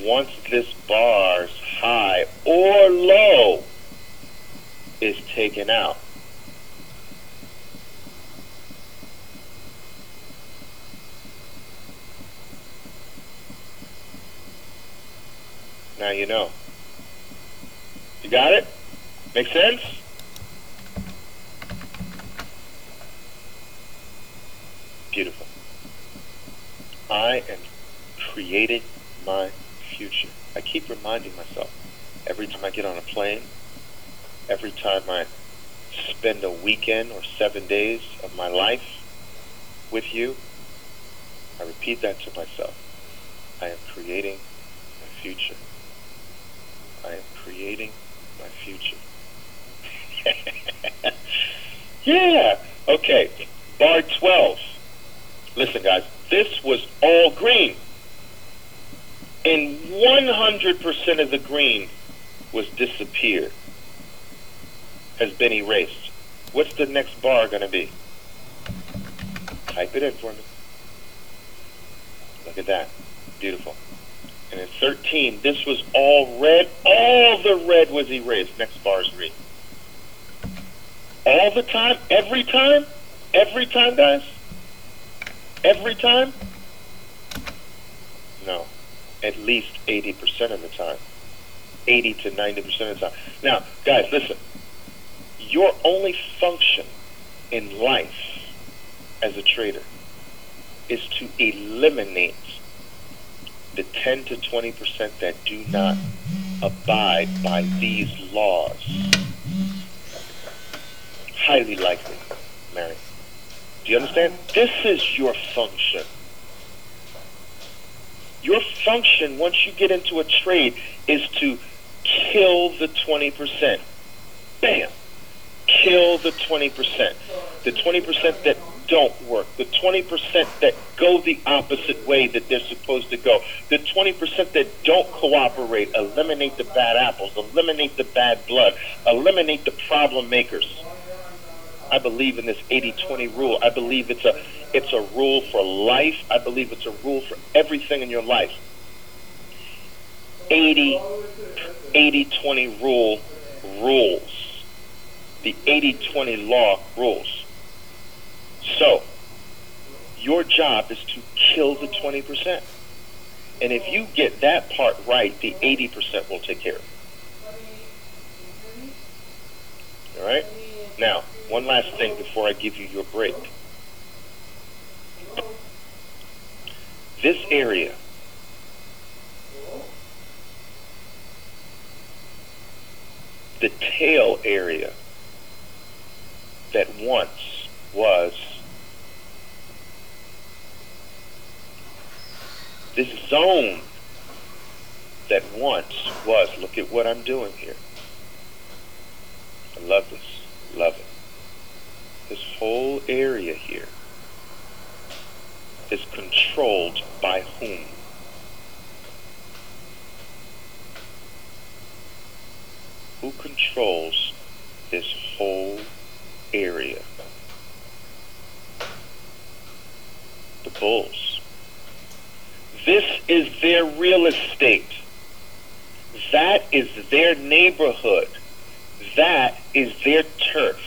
Once this bar's high or low is taken out, Now you know. You got it? Make sense? Beautiful. I am creating my future. I keep reminding myself every time I get on a plane, every time I spend a weekend or seven days of my life with you, I repeat that to myself. I am creating my future. I am creating my future. yeah. Okay. Bar 12. Listen, guys, this was all green. And 100% of the green was disappeared, has been erased. What's the next bar going to be? Type it in for me. Look at that. Beautiful. And in 13, this was all red. All the red was erased. Next bar is green. All the time? Every time? Every time, guys? Every time? No. At least 80% of the time. 80 to 90% of the time. Now, guys, listen. Your only function in life as a trader is to eliminate the 10 to 20% that do not abide by these laws. Highly likely, Mary. Do you understand? This is your function. Your function, once you get into a trade, is to kill the 20%. Bam! Kill the 20%. The 20% that don't work. The 20% that go the opposite way that they're supposed to go. The 20% that don't cooperate. Eliminate the bad apples. Eliminate the bad blood. Eliminate the problem makers. I believe in this 80-20 rule. I believe it's a it's a rule for life. I believe it's a rule for everything in your life. 80 80-20 rule rules. The 80-20 law rules. So, your job is to kill the 20%. And if you get that part right, the 80% will take care of it. All right? Now, one last thing before I give you your break. This area the tail area that once was this zone that once was. Look at what I'm doing here. I love this. Love it this whole area here is controlled by whom? Who controls this whole area? The bulls. This is their real estate. That is their neighborhood. That is their turf.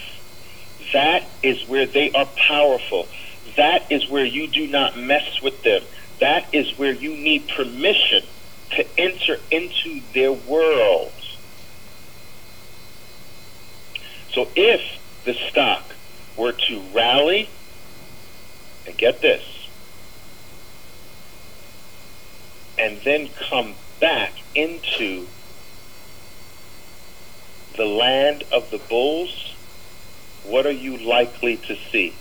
That is where they are powerful. That is where you do not mess with them. That is where you need permission to enter into their world. So if the stock were to rally, and get this, and then come back into the land of the bulls, what are you likely to see?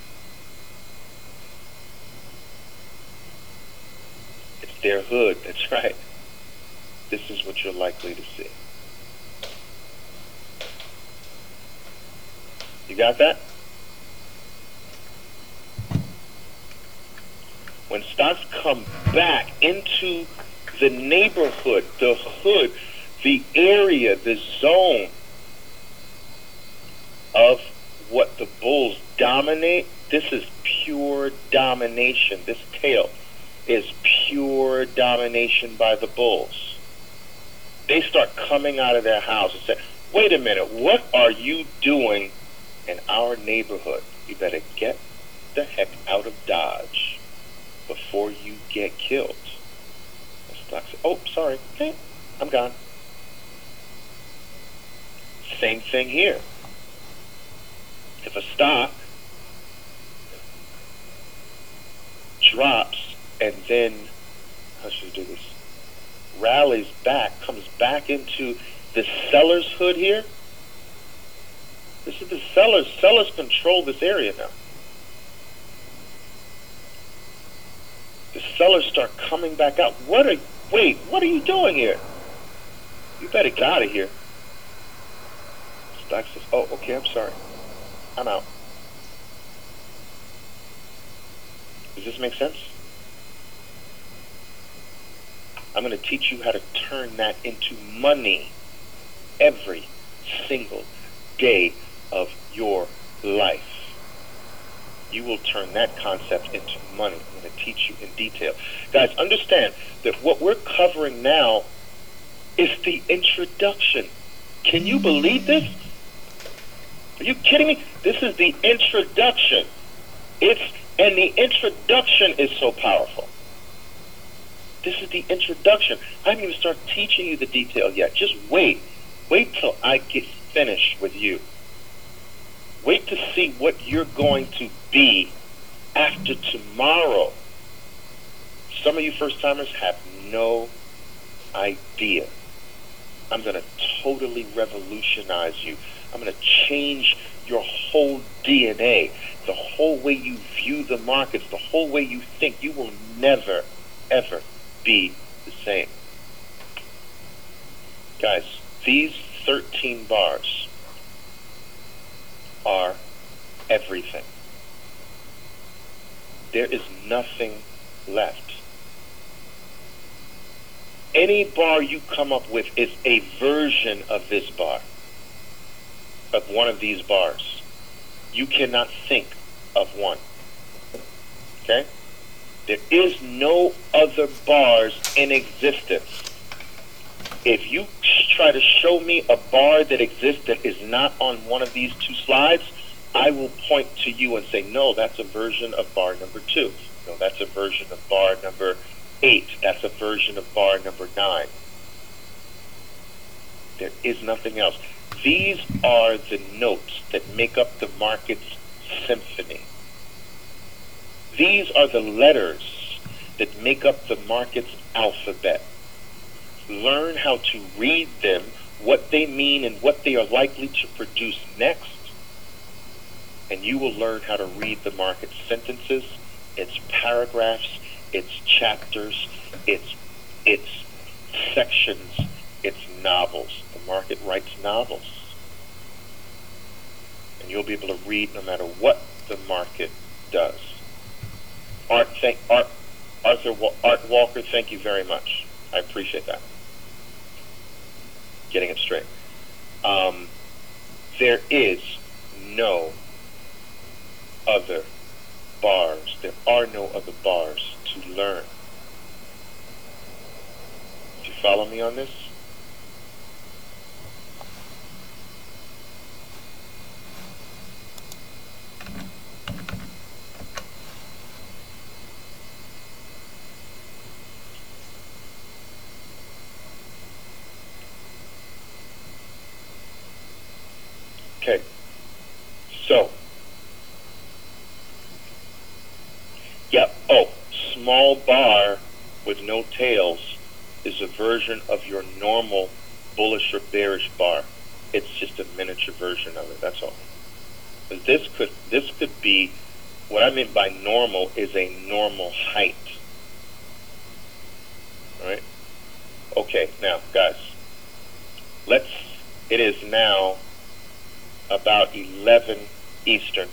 It's their hood, that's right. This is what you're likely to see. You got that? When stocks come back into the neighborhood, the hood, the area, the zone of what the Bulls dominate, this is pure domination. This tail is pure domination by the Bulls. They start coming out of their house and say, wait a minute, what are you doing in our neighborhood? You better get the heck out of Dodge before you get killed. Stock says, oh, sorry, I'm gone. Same thing here if a stock drops and then how should I do this? Rallies back, comes back into the seller's hood here. This is the sellers. Sellers control this area now. The sellers start coming back out. What are wait? What are you doing here? You better get out of here. Stock says, "Oh, okay. I'm sorry. I'm out." Does this make sense? I'm going to teach you how to turn that into money every single day of your life. You will turn that concept into money. I'm going to teach you in detail. Guys, understand that what we're covering now is the introduction. Can you believe this? Are you kidding me? This is the introduction. It's and the introduction is so powerful. This is the introduction. I haven't even started teaching you the detail yet. Just wait. Wait till I get finished with you. Wait to see what you're going to be after tomorrow. Some of you first timers have no idea. I'm going to totally revolutionize you. I'm going to change your whole DNA, the whole way you view the markets, the whole way you think. You will never, ever be the same. Guys, these 13 bars are everything. There is nothing left. Any bar you come up with is a version of this bar, of one of these bars. You cannot think of one. Okay? There is no other bars in existence. If you try to show me a bar that exists that is not on one of these two slides, I will point to you and say, no, that's a version of bar number two. No, that's a version of bar number eight. That's a version of bar number nine. There is nothing else. These are the notes that make up the market's symphony. These are the letters that make up the market's alphabet. Learn how to read them, what they mean, and what they are likely to produce next. And you will learn how to read the market's sentences, its paragraphs, its chapters, its its sections, its novels. Market writes novels. And you'll be able to read no matter what the market does. Art, thank, Art, Arthur Art Walker, thank you very much. I appreciate that. Getting it straight. Um, there is no other bars. There are no other bars to learn. Do you follow me on this? Okay. So, yep. Oh, small bar with no tails is a version of your normal bullish or bearish bar. It's just a miniature version of it. That's all. This could this could be what I mean by normal is a normal height. All right. Okay. Now, guys, let's. It is now about 11 Eastern.